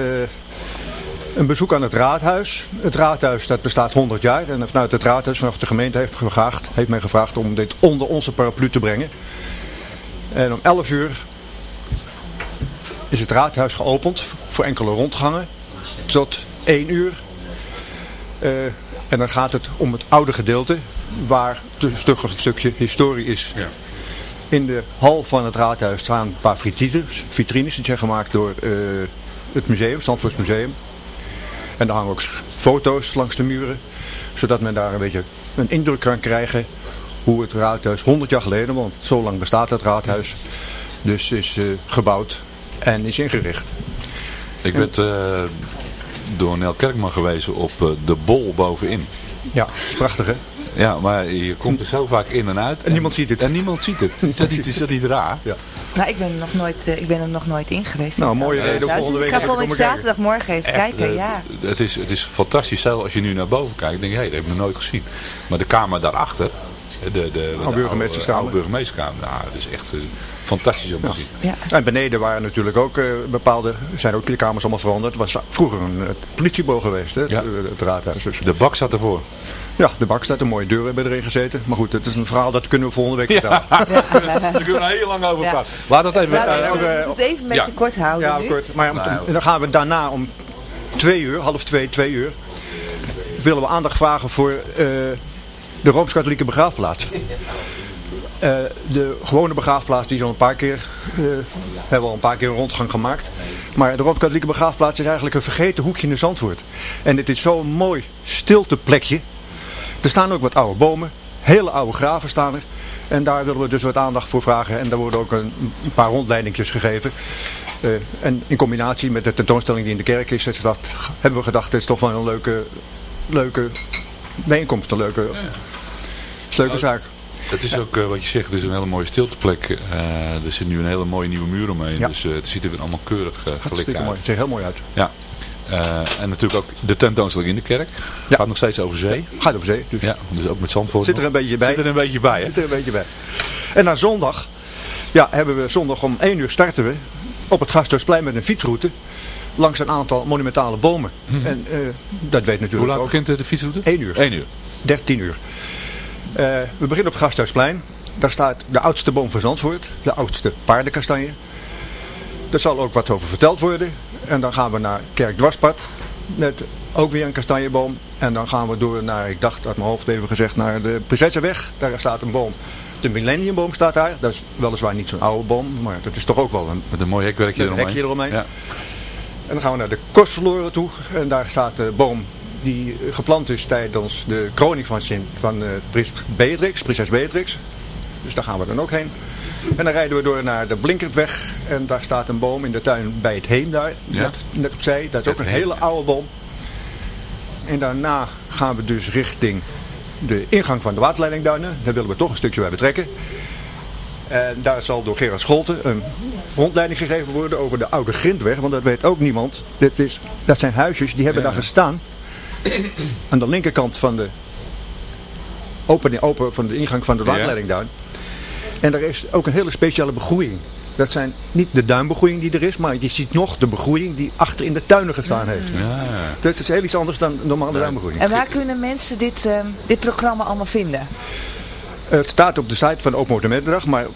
een bezoek aan het raadhuis. Het raadhuis dat bestaat 100 jaar. En vanuit het raadhuis, vanaf de gemeente heeft, gevraagd, heeft mij gevraagd om dit onder onze paraplu te brengen. En om 11 uur is het raadhuis geopend voor enkele rondgangen. Tot 1 uur. Eh, en dan gaat het om het oude gedeelte, waar dus een, stuk, een stukje historie is. In de hal van het raadhuis staan een paar vitrines, vitrines die zijn gemaakt door eh, het museum, het Museum. En daar hangen ook foto's langs de muren, zodat men daar een beetje een indruk kan krijgen hoe het raadhuis 100 jaar geleden, want zo lang bestaat het raadhuis, dus is eh, gebouwd en is ingericht. Ik werd eh, door Nel Kerkman gewezen op eh, de bol bovenin. Ja, dat is prachtig hè? Ja, maar je komt er zo vaak in en uit. En, niemand ziet het. En niemand ziet het. Is dat niet, is dat niet raar? Ja. Nou, ik ben er nog nooit, eh, ik ben er nog nooit in geweest. Nou, mooie reden om volgende week Ik ga volgende zaterdagmorgen even Echt, kijken, ja. Het is, het is fantastisch. Zelfs als je nu naar boven kijkt, denk je, hé, dat heb ik nog nooit gezien. Maar de kamer daarachter, de, de, de, Oude burgemeesterskamer. oude burgemeesterskamer, nou, dat is echt eh, fantastisch om te zien. En beneden waren natuurlijk ook eh, bepaalde, zijn ook de kamers allemaal veranderd. Het was vroeger een eh, politiebureau geweest, hè, Ja. het, het raadhuis. Dus. De bak zat ervoor. Ja, de bak staat, een mooie deur hebben erin gezeten. Maar goed, het is een verhaal dat kunnen we volgende week vertellen. Daar kunnen we heel lang over Ja. praten. Laat dat even... Nou, eh, we moeten het even een beetje Ja. kort houden Ja, nu. kort. Maar om- Nou, dan gaan we daarna om twee uur, half twee, twee uur, willen we aandacht vragen voor eh, de Rooms-Katholieke begraafplaats. Eh, de gewone begraafplaats die is al een paar keer, eh, hebben we al een paar keer een rondgang gemaakt. Maar de Rooms-Katholieke begraafplaats is eigenlijk een vergeten hoekje in Zandvoort. En het is zo'n mooi stilteplekje. Er staan ook wat oude bomen, hele oude graven staan er. En daar willen we dus wat aandacht voor vragen. En daar worden ook een, een paar rondleidingjes gegeven. Eh, en in combinatie met de tentoonstelling die in de kerk is, dat, hebben we gedacht, het is toch wel een leuke, leuke bijeenkomst, een leuke, leuke zaak. Het is ook eh, wat je zegt, het is een hele mooie stilteplek. Eh, er zit nu een hele mooie nieuwe muur omheen. Ja. Dus eh, het ziet er weer allemaal keurig uh, gelikt uit. mooi, het ziet er heel mooi uit. Ja. En natuurlijk ook de tentoonstelling in de kerk. Gaat nog steeds over zee. Gaat over zee. Dus. Ja, dus ook met Zandvoort. Zit er een beetje bij. Zit er een beetje bij, hè? Zit er een beetje bij. En na zondag, ja, hebben we zondag om 1 uur starten we op het Gasthuisplein met een fietsroute langs een aantal monumentale bomen. En eh, dat weet natuurlijk Hoe laat ook. begint de fietsroute? 1 uur. 1 uur. 13 uur. Eh, we beginnen op Gasthuisplein. Daar staat de oudste boom van Zandvoort. De oudste paardenkastanje. Daar zal ook wat over verteld worden. En dan gaan we naar Kerkdwarspad. Met ook weer een kastanjeboom. En dan gaan we door naar, ik dacht uit mijn hoofd even gezegd, naar de Prinsessenweg. Daar staat een boom. De millenniumboom staat daar. Dat is weliswaar niet zo'n oude boom. Maar dat is toch ook wel een, Met een mooi hekwerkje met een eromheen. hekje eromheen. Ja. En dan gaan we naar de Kostverloren toe. En daar staat de boom die geplant is tijdens de kroning van, Sint, van eh, prins Beatrix, prinses Beatrix. Dus daar gaan we dan ook heen. En dan rijden we door naar de Blinkertweg. En daar staat een boom in de tuin bij het Heem daar. Ja. Net, net opzij. Dat is ook een hele oude boom. En daarna gaan we dus richting de ingang van de waterleidingduinen. Daar willen we toch een stukje bij betrekken. En daar zal door Gerard Scholten een rondleiding gegeven worden over de oude Grindweg. Want dat weet ook niemand. Dit is, dat zijn huisjes die hebben Ja. daar gestaan. Aan de linkerkant van de, open, open, van de ingang van de Ja. waterleidingduin. En er is ook een hele speciale begroeiing. Dat zijn niet de duinbegroeiing die er is, maar je ziet nog de begroeiing die achter in de tuinen gestaan heeft. Ja. Dat is heel iets anders dan normale duinbegroeiing. En waar kunnen mensen dit, eh, dit programma allemaal vinden? Het staat op de site van de Open Monumentendag, maar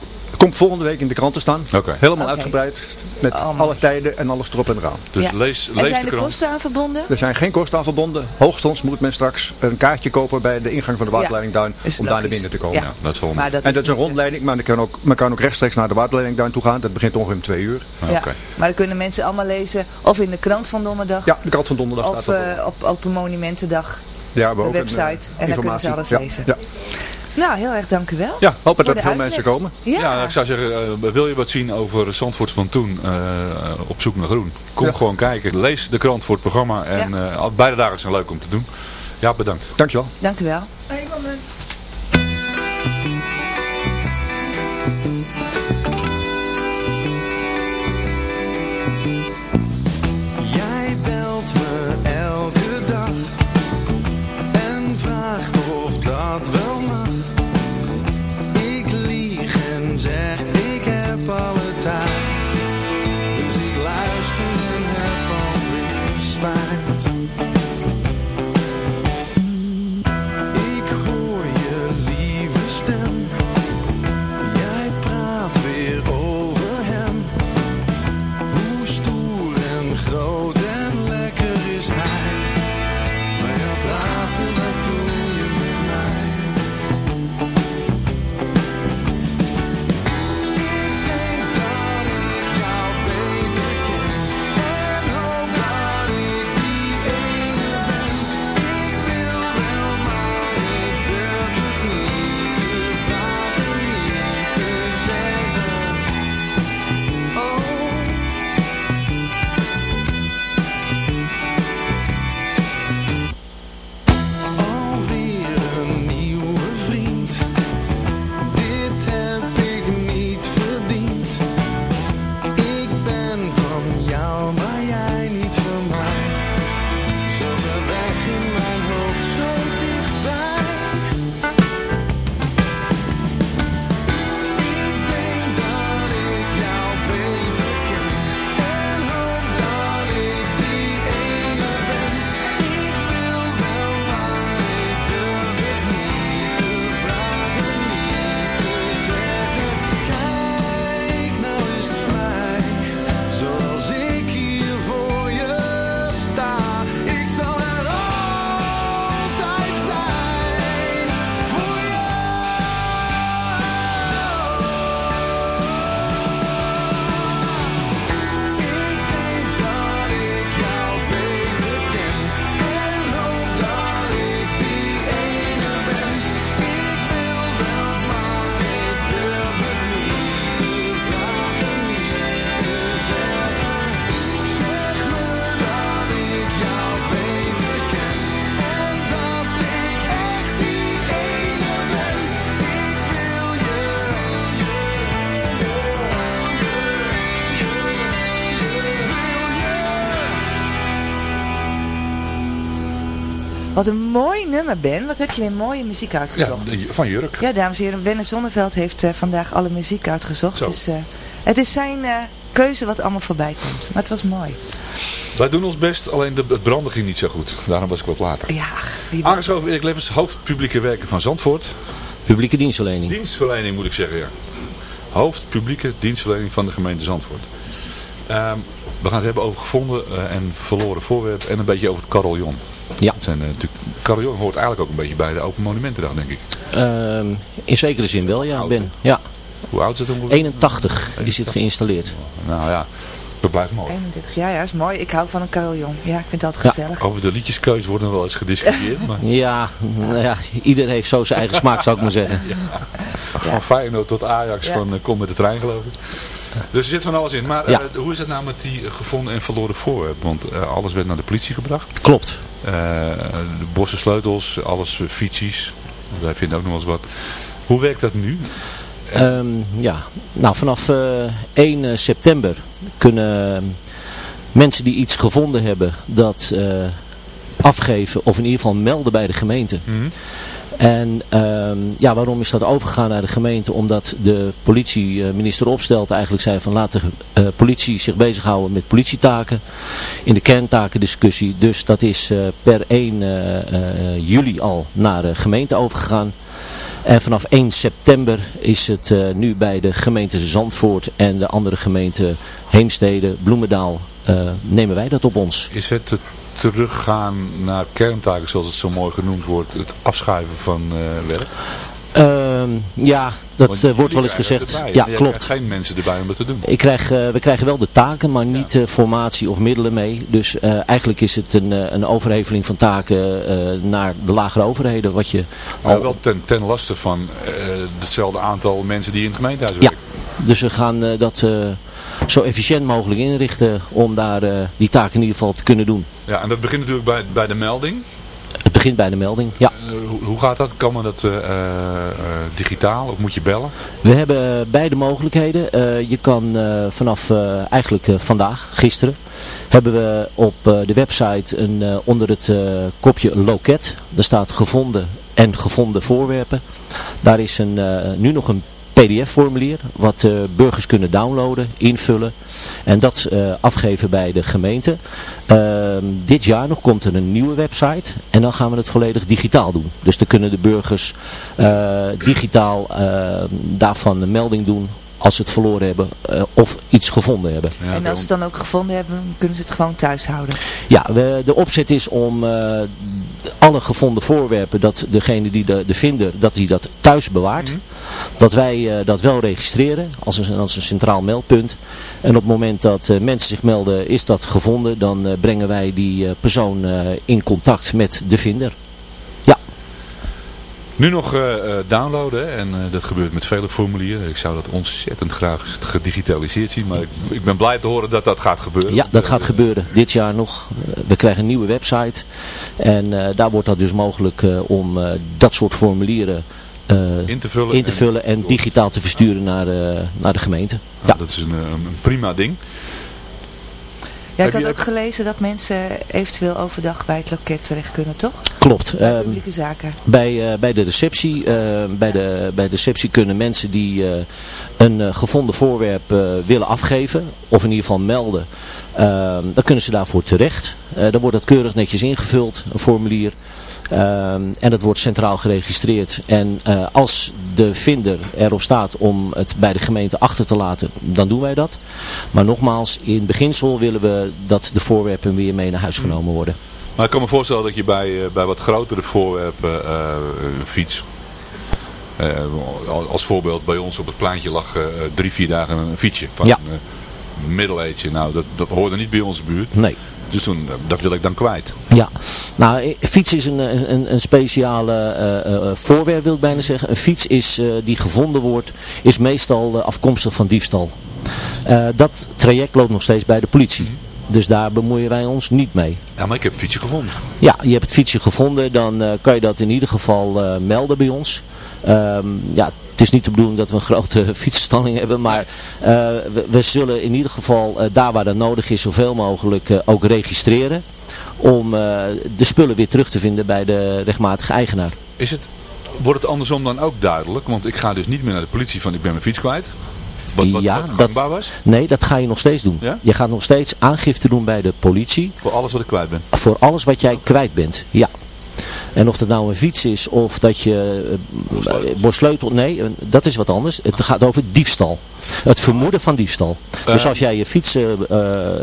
komt volgende week in de krant te staan. Helemaal uitgebreid. Met alle tijden en alles erop en eraan. Dus Ja. lees, en lees zijn de er krant. kosten aan verbonden? Er zijn geen kosten aan verbonden. Hoogstens moet men straks een kaartje kopen bij de ingang van de waterleiding Duin om daar naar binnen te komen. Ja. Ja, dat is Maar dat En dat is een eh, rondleiding, maar men kan, ook, men kan ook rechtstreeks naar de waterleiding Duin toe gaan. Dat begint ongeveer om twee uur. Ah, Ja. Oké. Maar dat kunnen mensen allemaal lezen of in de krant van donderdag. Ja, de krant van donderdag Of staat erop. eh, op Open Monumentendag. Ja, we hebben de ook een, website. eh, En dan kunnen ze alles Ja, lezen. Ja, Nou, heel erg dank u wel. ja hoop dat er veel uitleg. mensen komen. Ja, Ja, ik zou zeggen, eh, wil je wat zien over Zandvoort van toen eh, op zoek naar groen? Kom Ja. gewoon kijken. Lees de krant voor het programma. En eh, beide dagen zijn leuk om te doen. Ja, bedankt. Dankjewel. dank u wel. Wat een mooi nummer, Ben. Wat heb je weer mooie muziek Ja, uitgezocht. de- van Jurk. Ja, dames en heren, Ben Zonneveld heeft eh, vandaag alle muziek uitgezocht. Zo. Dus eh, het is zijn eh, keuze wat allemaal voorbij komt. Maar het was mooi. Wij doen ons best, alleen de, het branden ging niet zo goed. Daarom was ik wat later. Ja, Aangeschoven Erik Levens, hoofd publieke werken van Zandvoort. Publieke dienstverlening. Dienstverlening moet ik zeggen, ja. Hoofd publieke dienstverlening van de gemeente Zandvoort. Ehm, we gaan het hebben over gevonden en verloren voorwerpen en een beetje over het carillon. Ja. Het zijn, eh, natuurlijk, carillon hoort eigenlijk ook een beetje bij de Open Monumentendag, denk ik. Ehm, in zekere zin wel, ja, Ben. Ja. Hoe oud is het ongeveer? 81 is dit geïnstalleerd. Nou ja, dat blijft mooi. 31 jaar, ja, is mooi. Ik hou van een carillon. Ja, ik vind Ja. gezellig. Over de liedjeskeus wordt nog wel eens gediscussieerd. Maar Ja, nou ja, ieder heeft zo zijn eigen smaak, zou ik maar zeggen. Van Feyenoord tot Ajax, Ja. van eh, kom met de trein geloof ik. Dus er zit van alles in. Maar eh, hoe is het nou met die eh, gevonden en verloren voorwerpen? Want eh, alles werd naar de politie gebracht. Klopt. Eh, de bossen sleutels, alles uh, fietsjes. Wij vinden ook nog wel eens wat. Hoe werkt dat nu? Ehm, ja, nou vanaf eh, 1 eh, september kunnen mensen die iets gevonden hebben dat afgeven of in ieder geval melden bij de gemeente. En ehm, ja, waarom is dat overgegaan naar de gemeente? Omdat de politie, eh, minister Opstelt eigenlijk zei van laat de eh, politie zich bezighouden met politietaken. In de kerntakendiscussie. Dus dat is eh, per 1 eh, juli al naar de gemeente overgegaan. En vanaf 1 september is het nu bij de gemeente Zandvoort en de andere gemeenten Heemstede, Bloemendaal, nemen wij dat op ons. Is het het teruggaan naar kerntaken, zoals het zo mooi genoemd wordt, het afschuiven van eh, werk? Ehm, ja, dat eh, wordt wel eens gezegd. erbij, Ja, klopt. krijgt geen mensen erbij om dat te doen. Ik krijg, eh, we krijgen wel de taken, maar niet eh, formatie of middelen mee. Dus eh, eigenlijk is het een, eh, een overheveling van taken eh, naar de lagere overheden. Wat je Maar al- wel ten, ten laste van eh, hetzelfde aantal mensen die in het gemeentehuis Ja, werken. dus we gaan dat eh, zo efficiënt mogelijk inrichten om daar eh, die taken in ieder geval te kunnen doen. Ja, en dat begint natuurlijk bij, bij de melding. Het begint bij de melding, ja. Eh, hoe, gaat dat? Kan men dat eh, eh, digitaal of moet je bellen? We hebben beide mogelijkheden. Je kan vanaf eigenlijk vandaag, gisteren, hebben we op de website een, onder het kopje loket. Daar staat gevonden en gevonden voorwerpen. Daar is een, nu nog een pdf-formulier wat eh, burgers kunnen downloaden, invullen en dat eh, afgeven bij de gemeente. Ehm, dit jaar nog komt er een nieuwe website en dan gaan we het volledig digitaal doen. Dus dan kunnen de burgers eh, digitaal eh, daarvan een melding doen als ze het verloren hebben eh, of iets gevonden hebben. en als ze het dan ook gevonden hebben, kunnen ze het gewoon thuis houden. Ja, we, de opzet is om eh, alle gevonden voorwerpen, dat degene die de, de vinder, dat die dat thuis bewaart. Dat wij eh, dat wel registreren als een, als een centraal meldpunt. En op het moment dat eh, mensen zich melden, is dat gevonden, dan brengen wij die eh, persoon eh, in contact met de vinder. Nu nog eh, eh, downloaden en eh, dat gebeurt met vele formulieren. Ik zou dat ontzettend graag gedigitaliseerd zien, maar ik, ik ben blij te horen dat dat gaat gebeuren. Ja, dat gaat gebeuren. Dit jaar nog. We krijgen een nieuwe website. En daar wordt dat dus mogelijk om dat soort formulieren In te vullen in te en- vullen en digitaal te versturen naar, naar de gemeente. Nou, Dat is een, een prima ding. Ja, ik had ook gelezen dat mensen eventueel overdag bij het loket terecht kunnen, toch? Klopt. Bij Ehm, publieke zaken. Bij, eh, bij de receptie, eh, bij, de, bij de receptie kunnen mensen die eh, een eh, gevonden voorwerp willen afgeven, of in ieder geval melden, ehm, dan kunnen ze daarvoor terecht. Dan wordt dat keurig netjes ingevuld, een formulier. Ehm, en dat wordt centraal geregistreerd. En eh, als de vinder erop staat om het bij de gemeente achter te laten, dan doen wij dat. Maar nogmaals, in beginsel willen we dat de voorwerpen weer mee naar huis genomen worden. Maar ik kan me voorstellen dat je bij, eh, bij wat grotere voorwerpen, eh, een fiets, al- als voorbeeld bij ons op het pleintje lag drie, vier dagen een fietsje van Ja. een middeleetje. Nou, dat, dat hoorde niet bij onze buurt. Nee. Dus toen, eh, dat wil ik dan kwijt. Ja, nou, eh, fiets is een, een, een speciale eh, eh, voorwerp, wil ik bijna zeggen. Een fiets is, eh, die gevonden wordt, is meestal eh, afkomstig van diefstal. Eh, dat traject loopt nog steeds bij de politie. Dus daar bemoeien wij ons niet mee. Ja, maar ik heb een fietsje gevonden. Ja, je hebt het fietsje gevonden, dan eh, kan je dat in ieder geval eh, melden bij ons. Ehm, ja, het is niet de bedoeling dat we een grote fietsenstalling hebben, maar eh, we, we zullen in ieder geval daar waar dat nodig is zoveel mogelijk ook registreren. om de spullen weer terug te vinden bij de rechtmatige eigenaar. Is het, wordt het andersom dan ook duidelijk? Want ik ga dus niet meer naar de politie van ik ben mijn fiets kwijt. Wat, wat, ja, wat dat, was? Nee, dat ga je nog steeds doen. Ja? Je gaat nog steeds aangifte doen bij de politie. Voor alles wat ik kwijt ben? Voor alles wat jij kwijt bent, ja. En of dat nou een fiets is of dat je uh, borsleutel, nee, dat is wat anders. Het gaat over diefstal. Het vermoeden van diefstal. Uh, dus als jij je fiets, uh,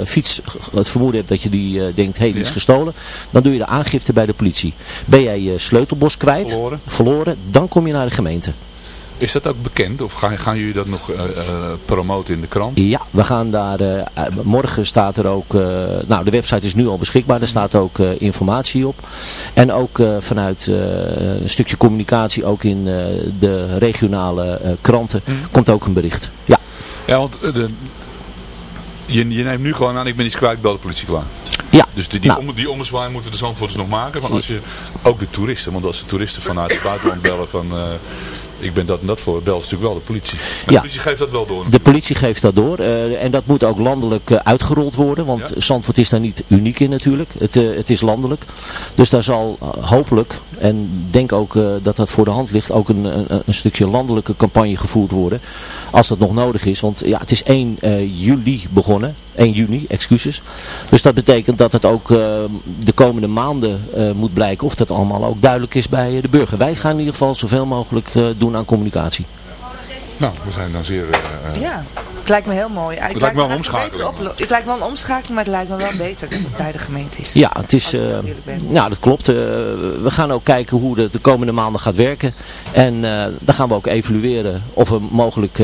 fiets het vermoeden hebt dat je die denkt, hé, hey, die is gestolen, dan doe je de aangifte bij de politie. Ben jij je sleutelbos kwijt, verloren. verloren, dan kom je naar de gemeente. Is dat ook bekend of gaan, gaan jullie dat nog uh, uh, promoten in de krant? Ja, we gaan daar, uh, morgen staat er ook, nou de website is nu al beschikbaar, daar staat ook informatie op. En ook vanuit een stukje communicatie, ook in de regionale kranten, mm. komt ook een bericht. Ja, ja want de, je, je neemt nu gewoon aan, ik ben iets kwijt, bel de politie klaar. Ja. Dus die, die, nou. om, die ommezwaai moeten de Zandvoorters nog maken. Want als je, ook de toeristen, want als de toeristen vanuit het buitenland bellen van... Uh, ik ben dat en dat voor, bel is natuurlijk wel de politie. Ja. de politie geeft dat wel door. De politie geeft dat door. Uh, en dat moet ook landelijk uh, uitgerold worden. Want ja? Zandvoort is daar niet uniek in natuurlijk. Het, uh, het is landelijk. Dus daar zal hopelijk, en denk ook dat dat voor de hand ligt, ook een, een, een, stukje landelijke campagne gevoerd worden. Als dat nog nodig is. Want ja, het is 1 juli begonnen. 1 juni, excuses. Dus dat betekent dat het ook de komende maanden moet blijken of dat allemaal ook duidelijk is bij de burger. Wij gaan in ieder geval zoveel mogelijk doen aan communicatie. Nou, we zijn dan zeer... Uh, ja, het lijkt me heel mooi. Het, het lijkt me wel een omschakeling. Het lijkt wel een omschakeling, maar het lijkt me wel beter dat het bij de gemeente is. Ja, het is, uh, ja dat klopt. Uh, we gaan ook kijken hoe het de komende maanden gaat werken. En dan gaan we ook evalueren of er mogelijk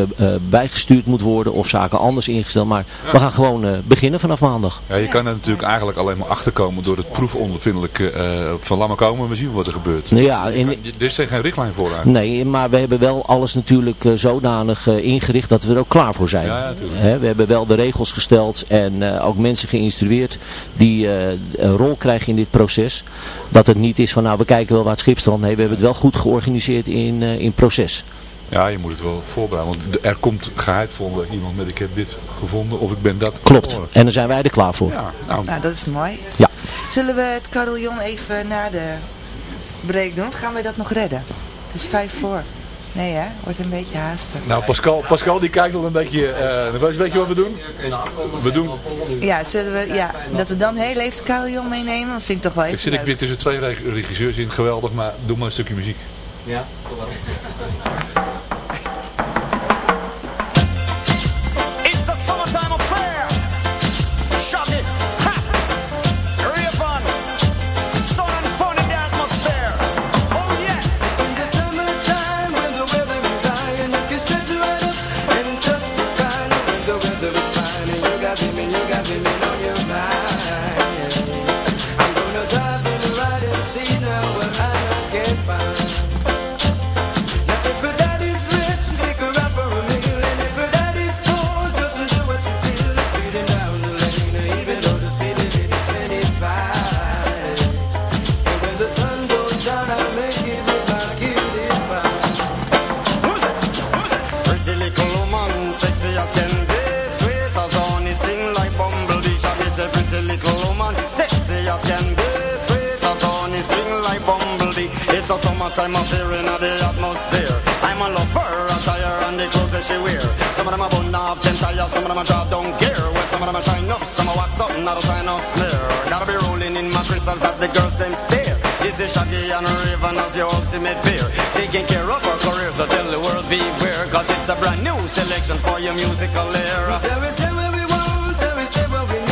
bijgestuurd moet worden of zaken anders ingesteld. Maar ja. we gaan gewoon beginnen vanaf maandag. Ja, je kan er natuurlijk eigenlijk alleen maar achterkomen door het proefondervindelijk van maar komen. We zien wat er gebeurt. Nou ja, in, er is geen richtlijn voor eigenlijk. Nee, maar we hebben wel alles natuurlijk zodanig ingericht dat we er ook klaar voor zijn. Ja, He, we hebben wel de regels gesteld en uh, ook mensen geïnstrueerd die uh, een rol krijgen in dit proces. Dat het niet is van nou we kijken wel waar het schip strandt. Nee, we hebben het wel goed georganiseerd in, uh, in proces. Ja, je moet het wel voorbereiden. Want er komt geheid vonden iemand met ik heb dit gevonden of ik ben dat. Klopt. En daar zijn wij er klaar voor. Ja, nou. nou, dat is mooi. Ja. Zullen we het carillon even naar de break doen? Of gaan we dat nog redden? Het is vijf voor. Nee hè, wordt een beetje haastig. Nou Pascal, Pascal die kijkt al een beetje, uh, weet je wat we doen? We doen... Ja, zullen we, ja, dat we dan heel even carillon meenemen, dat vind ik toch wel even Ik zit ik weer tussen twee regisseurs in, geweldig, maar doe maar een stukje muziek. Ja, of them drop down gear Well, some of them shine up, some are wax up, not a sign of smear Gotta be rolling in my crystals that the girls them stare. This is Shaggy and Raven as your ultimate beer Taking care of our careers, so tell the world beware. Cause it's a brand new selection for your musical era. We say, we say what we want, and we say what we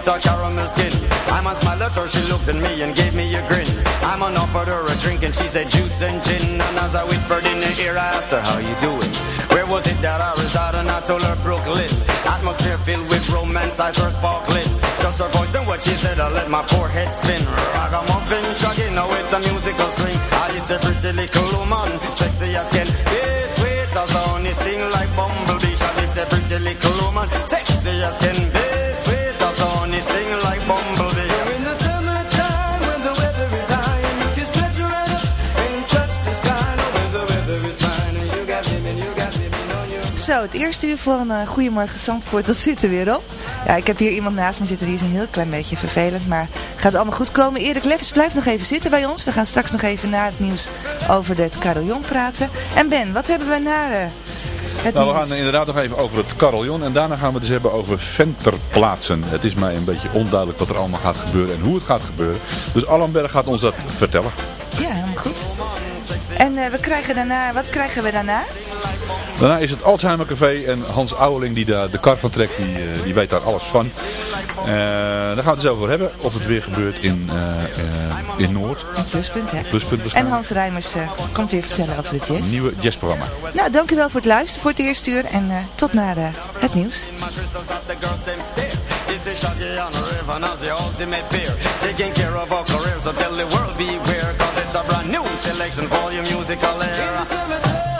with her caramel skin I'm a smile at her, she looked at me and gave me a grin I'm on offered her a drink and she said juice and gin And as I whispered in her ear, I asked her, how you doing? Where was it that I resided? And I told her Brooklyn Atmosphere filled with romance, eyes were sparkling Just her voice and what she said, I let my forehead spin. Ragamuffin shagging now oh, with a musical swing. I is a pretty little woman, sexy as can be, sweet as honey, sting like bumblebee. She is a pretty little woman, sexy as can Zo, het eerste uur van uh, Goedemorgen Zandvoort, dat zit er weer op. Ja, ik heb hier iemand naast me zitten, die is een heel klein beetje vervelend, maar gaat allemaal goed komen. Erik Leffers blijft nog even zitten bij ons. We gaan straks nog even na het nieuws over het carillon praten. En Ben, wat hebben we na eh, het Nou, we gaan inderdaad nog even over het carillon en daarna gaan we het eens hebben over venterplaatsen. Het is mij een beetje onduidelijk wat er allemaal gaat gebeuren en hoe het gaat gebeuren. Dus Allenberg gaat ons dat vertellen. Ja, helemaal goed. En eh, we krijgen daarna, wat krijgen we daarna? Daarna is het Alzheimer Café en Hans Ouweling die daar de kar van trekt, die, eh, die weet daar alles van. Eh, daar gaan we het zo over hebben, of het weer gebeurt in, eh, in Noord. Pluspunt, hè? Pluspunt En. Hans Rijmers komt weer vertellen over de Een jazz. nieuwe jazzprogramma. Nou, dankjewel voor het luisteren voor het eerste uur en eh, tot naar het nieuws. the